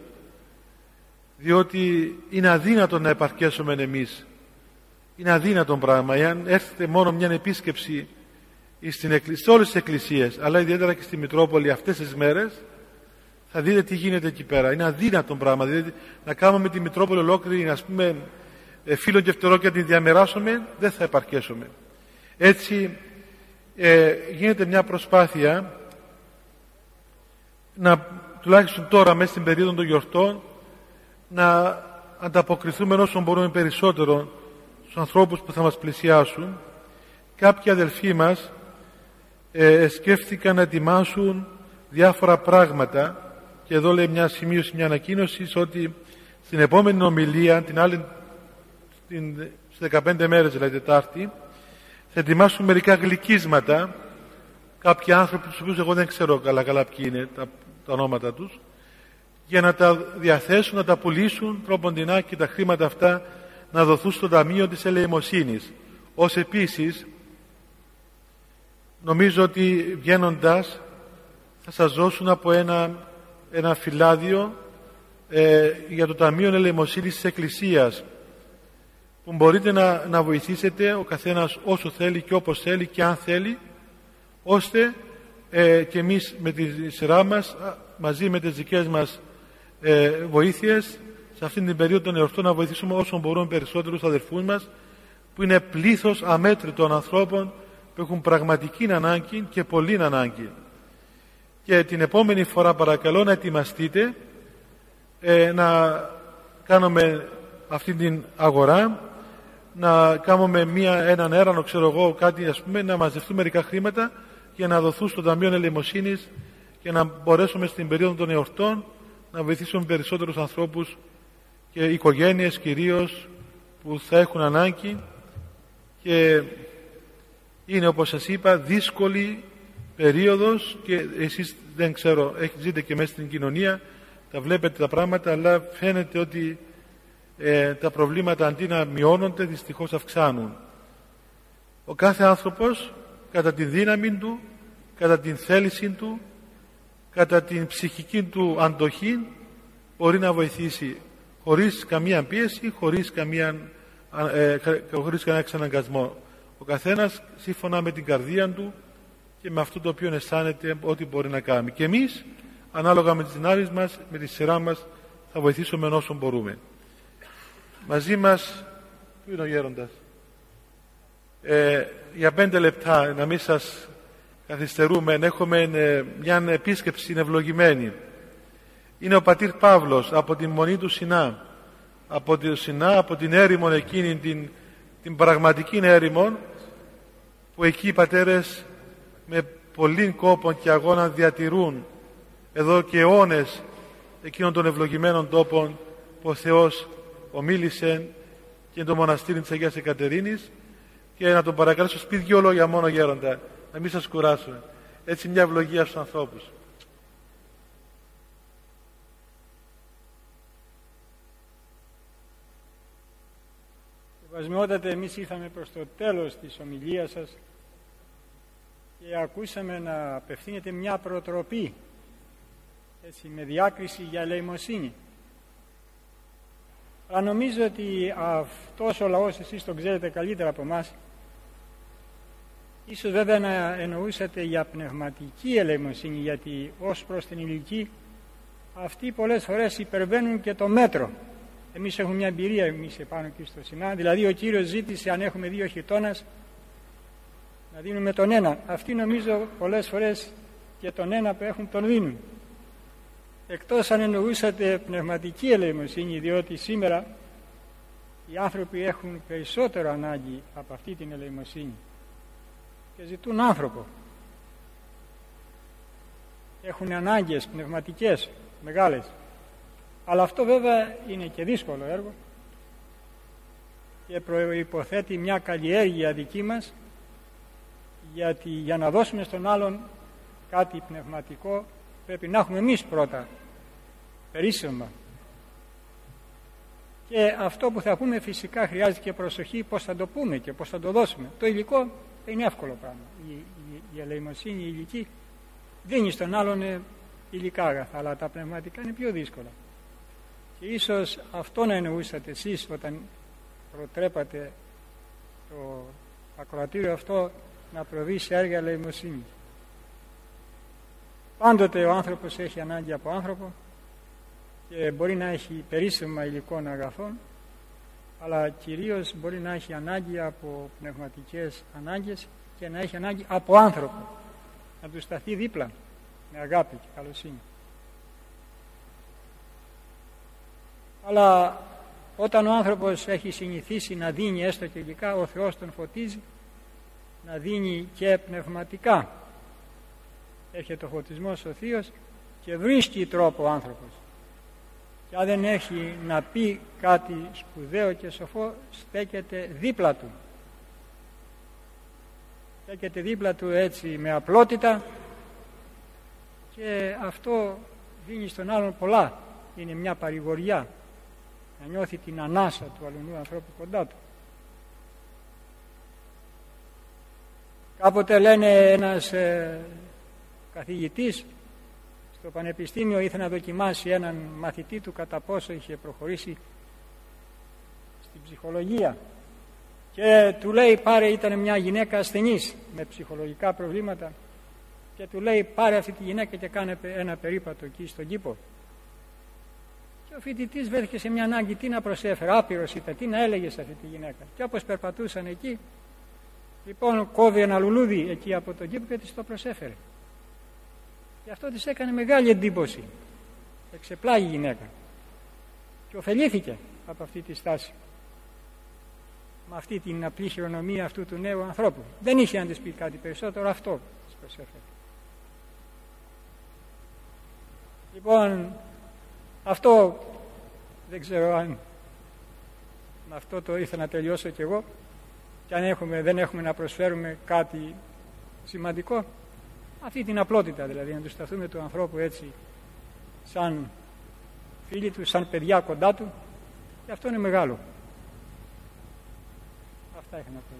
[SPEAKER 1] διότι είναι αδύνατο να επαρκέσουμε εμείς είναι αδύνατο πράγμα εάν έρθετε μόνο μια επίσκεψη στην σε όλες τις εκκλησίες αλλά ιδιαίτερα και στη Μητρόπολη αυτές τις μέρες θα δείτε τι γίνεται εκεί πέρα. Είναι αδύνατο πράγμα δηλαδή να κάνουμε τη Μητρόπολη ολόκληρη να πούμε ε, φίλο και φτερό και να την διαμεράσουμε δεν θα επαρκέσουμε. Έτσι ε, γίνεται μια προσπάθεια να τουλάχιστον τώρα μέσα στην περίοδο των γιορτών να ανταποκριθούμε όσο μπορούμε περισσότερο στους ανθρώπους που θα μας πλησιάσουν κάποιοι αδελφοί μας ε, σκέφτηκαν να ετοιμάσουν διάφορα πράγματα και εδώ λέει μια σημείωση, μια ανακοίνωση ότι στην επόμενη ομιλία την άλλη στην, στις 15 μέρες δηλαδή Τετάρτη θα ετοιμάσουν μερικά γλυκίσματα. Κάποιοι άνθρωποι τους οποίους εγώ δεν ξέρω καλά καλά ποιοι είναι τα, τα ονόματα τους για να τα διαθέσουν, να τα πουλήσουν τρόποντινά και τα χρήματα αυτά να δοθούν στο Ταμείο της Ελεημοσύνης. Ως επίσης, νομίζω ότι βγαίνοντας θα σας δώσουν από ένα, ένα φυλάδιο ε, για το Ταμείο Ελεημοσύνης της Εκκλησίας που μπορείτε να, να βοηθήσετε ο καθένας όσο θέλει και όπως θέλει και αν θέλει ώστε ε, και εμείς με τη σειρά μας μαζί με τις δικές μας ε, βοήθειες σε αυτήν την περίοδο των εορτών να βοηθήσουμε όσο μπορούμε περισσότερους αδερφούς μας που είναι πλήθος αμέτρητων ανθρώπων που έχουν πραγματική ανάγκη και πολύ ανάγκη. Και την επόμενη φορά παρακαλώ να ετοιμαστείτε ε, να κάνουμε αυτή την αγορά να κάνουμε μία, έναν έρανο, ξέρω εγώ, κάτι ας πούμε, να μαζευτούμε μερικά χρήματα για να δοθούν στο Ταμείο Ελεημοσύνης και να μπορέσουμε στην περίοδο των εορτών να βοηθήσουμε περισσότερους ανθρώπους και οικογένειες κυρίως που θα έχουν ανάγκη και είναι όπως σας είπα δύσκολη περίοδος και εσείς δεν ξέρω, ζείτε και μέσα στην κοινωνία τα βλέπετε τα πράγματα αλλά φαίνεται ότι ε, τα προβλήματα αντί να μειώνονται δυστυχώς αυξάνουν. Ο κάθε άνθρωπος κατά τη δύναμη του, κατά την θέληση του κατά την ψυχική του αντοχή μπορεί να βοηθήσει χωρίς καμία πίεση, χωρίς, καμία, ε, χωρίς κανένα εξαναγκασμό. Ο καθένας σύμφωνα με την καρδία του και με αυτό το οποίο αισθάνεται ό,τι μπορεί να κάνει. Και εμείς, ανάλογα με τις δυνάμεις μας, με τη σειρά μας, θα βοηθήσουμε όσο μπορούμε. Μαζί μας, πού είναι ο Γέροντας, ε, για πέντε λεπτά, να μην σας καθυστερούμε, έχουμε ε, μια επίσκεψη ευλογημένη. Είναι ο πατήρ Παύλος από την Μονή του Σινά, από τη Σινά, από την έρημον εκείνη, την, την πραγματική έρημον, που εκεί οι πατέρες με πολύ κόπο και αγώνα διατηρούν εδώ και αιώνες εκείνων των ευλογημένων τόπων που ο Θεός ομίλησε και το μοναστήρι της Αγίας Εκατερίνης. Και να τον παρακαλέσω σπίτι δυο λόγια μόνο γέροντα να μην σας κουράσω έτσι μια ευλογία στους ανθρώπους
[SPEAKER 2] Βασμιότατε, εμείς ήρθαμε προς το τέλος της ομιλίας σας και ακούσαμε να απευθύνεται μια προτροπή έτσι, με διάκριση για ελεημοσύνη. Αλλά νομίζω ότι αυτός ο λαός εσείς τον ξέρετε καλύτερα από εμάς. Ίσως βέβαια να εννοούσατε για πνευματική ελεημοσύνη γιατί ως προς την ηλική αυτοί πολλές φορές υπερβαίνουν και το μέτρο. Εμείς έχουμε μια εμπειρία εμείς επάνω εκεί στο Σινά. Δηλαδή ο Κύριος ζήτησε αν έχουμε δύο χιτώνας να δίνουμε τον ένα. Αυτοί νομίζω πολλές φορές και τον ένα που έχουν τον δίνουν. Εκτός αν εννοούσατε πνευματική ελεημοσύνη, διότι σήμερα οι άνθρωποι έχουν περισσότερο ανάγκη από αυτή την ελεημοσύνη και ζητούν άνθρωπο. Έχουν ανάγκες πνευματικές μεγάλες. Αλλά αυτό βέβαια είναι και δύσκολο έργο και προϋποθέτει μια καλλιέργεια δική μας γιατί για να δώσουμε στον άλλον κάτι πνευματικό πρέπει να έχουμε εμείς πρώτα περίσσεμα και αυτό που θα πούμε φυσικά χρειάζεται και προσοχή πώς θα το πούμε και πώς θα το δώσουμε. Το υλικό είναι εύκολο πράγμα. Η, η, η ελεημοσύνη η υλική δίνει στον άλλον υλικά αγαθά αλλά τα πνευματικά είναι πιο δύσκολα. και ίσως αυτό να εννοούσατε εσείς όταν προτρέπατε το ακροατήριο αυτό να προβεί σε έργα ελεημοσύνη. Πάντοτε ο άνθρωπος έχει ανάγκη από άνθρωπο και μπορεί να έχει περίσσεμα υλικών αγαθών αλλά κυρίως μπορεί να έχει ανάγκη από πνευματικές ανάγκες και να έχει ανάγκη από άνθρωπο να του σταθεί δίπλα με αγάπη και καλοσύνη. Αλλά όταν ο άνθρωπος έχει συνηθίσει να δίνει έστω και υλικά, ο Θεός τον φωτίζει να δίνει και πνευματικά. Έρχεται ο φωτισμός ο Θείος και βρίσκει τρόπο ο άνθρωπος. Και αν δεν έχει να πει κάτι σπουδαίο και σοφό, στέκεται δίπλα του. Στέκεται δίπλα του έτσι με απλότητα και αυτό δίνει στον άλλον πολλά. Είναι μια παρηγοριά να νιώθει την ανάσα του αλλού ανθρώπου κοντά του. Κάποτε λένε ένας ε, καθηγητής στο πανεπιστήμιο ήθελε να δοκιμάσει έναν μαθητή του κατά πόσο είχε προχωρήσει στην ψυχολογία. Και του λέει πάρε ήταν μια γυναίκα ασθενής με ψυχολογικά προβλήματα και του λέει πάρε αυτή τη γυναίκα και κάνε ένα περίπατο εκεί στον κήπο και ο φοιτητής βρέθηκε σε μια ανάγκη τι να προσέφερε, άπειρος ήταν, τι να έλεγε σε αυτή τη γυναίκα. Και όπως περπατούσαν εκεί, λοιπόν κόβει ένα λουλούδι εκεί από τον κήπο και της το προσέφερε. Και αυτό της έκανε μεγάλη εντύπωση. Εξεπλάγει η γυναίκα. Και ωφελήθηκε από αυτή τη στάση. Με αυτή την απλή χειρονομία αυτού του νέου ανθρώπου. Δεν είχε να της πει κάτι περισσότερο, αυτό της προσέφερε. Λοιπόν, αυτό δεν ξέρω αν με αυτό το ήθελα να τελειώσω κι εγώ και αν έχουμε, δεν έχουμε να προσφέρουμε κάτι σημαντικό αυτή την απλότητα δηλαδή να του σταθούμε του ανθρώπου έτσι σαν φίλοι του, σαν παιδιά κοντά του και αυτό είναι μεγάλο. Αυτά είχα να πω.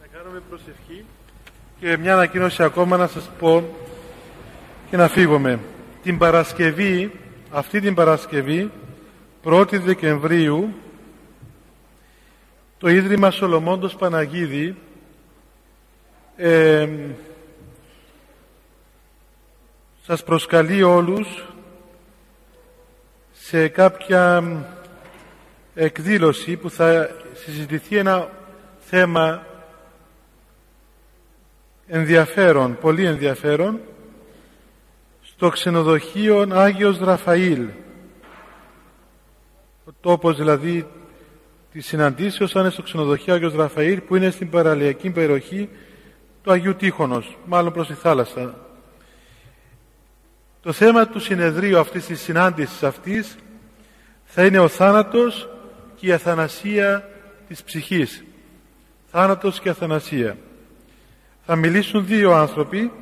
[SPEAKER 1] Να κάνουμε προσευχή και μια ανακοίνωση ακόμα να σας πω και να φύγουμε την Παρασκευή αυτή την Παρασκευή 1η Δεκεμβρίου το Ίδρυμα Σολομώντος Παναγίδη ε, σας προσκαλεί όλους σε κάποια εκδήλωση που θα συζητηθεί ένα θέμα ενδιαφέρον, πολύ ενδιαφέρον στο ξενοδοχείο Άγιος Ραφαήλ ο τόπος δηλαδή της συναντήσεως είναι στο ξενοδοχείο Άγιος Ραφαήλ που είναι στην παραλιακή περιοχή του Αγίου Τείχωνος μάλλον προς τη θάλασσα το θέμα του συνεδρίου αυτής της συνάντησης αυτής θα είναι ο θάνατος και η αθανασία της ψυχής. Θάνατος και αθανασία. Θα μιλήσουν δύο άνθρωποι.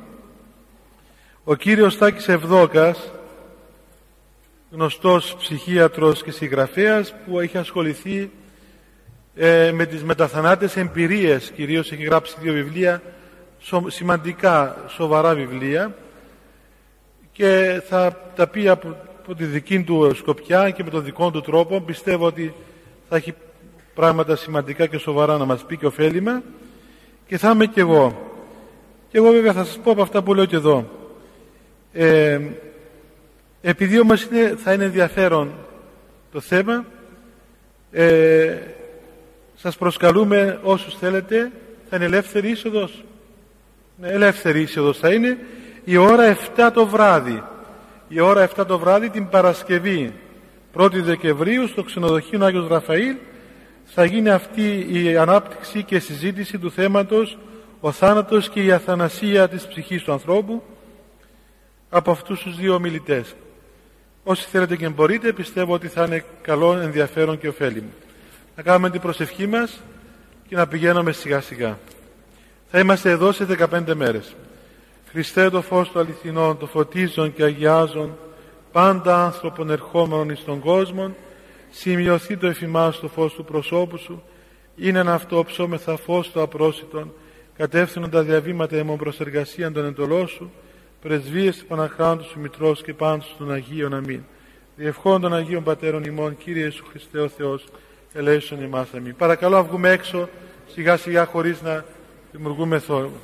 [SPEAKER 1] Ο κύριος Τάκης Ευδόκας, γνωστός ψυχίατρος και συγγραφέας που έχει ασχοληθεί ε, με τις μεταθανάτες εμπειρίες κυρίως έχει γράψει δύο βιβλία σημαντικά σοβαρά βιβλία και θα τα πει από, τη δική του σκοπιά και με τον δικό του τρόπο. Πιστεύω ότι θα έχει πράγματα σημαντικά και σοβαρά να μας πει και ωφέλιμα. Και θα είμαι και εγώ. Και εγώ βέβαια θα σας πω από αυτά που λέω και εδώ ε, επειδή όμως είναι, θα είναι ενδιαφέρον το θέμα ε, σας προσκαλούμε όσους θέλετε θα είναι ελεύθερη είσοδος. Ναι, ελεύθερη είσοδος θα είναι. Η ώρα 7 το βράδυ. Η ώρα 7 το βράδυ την Παρασκευή 1η Δεκεμβρίου στο ξενοδοχείο Άγιος Ραφαήλ θα γίνει αυτή η ανάπτυξη και συζήτηση του θέματος ο θάνατος και η αθανασία της ψυχής του ανθρώπου από αυτούς τους δύο ομιλητές. Όσοι θέλετε και μπορείτε πιστεύω ότι θα είναι καλό, ενδιαφέρον και ωφέλιμο. Να κάνουμε την προσευχή μας και να πηγαίνουμε σιγά σιγά. Θα είμαστε εδώ σε 15 μέρες. Χριστέ το φως του αληθινών, το φωτίζον και αγιάζον, πάντα άνθρωπον ερχόμενον εις τον κόσμο, σημειωθεί το εφημάς το φως του προσώπου σου, είναι ένα αυτό ψώμεθα φως του απρόσιτον, κατεύθυνον τα διαβήματα αιμών προς εργασία των εντολών σου, πρεσβείες του Παναχράντου σου Μητρός και πάντως των Αγίων Αμήν. Διευχών των Αγίων Πατέρων ημών, Κύριε Ιησού Χριστέ ο Θεός, ελέησον εμάς αμήν. Παρακαλώ να βγούμε έξω σιγά σιγά χωρίς να δημιουργούμε θόρυβο.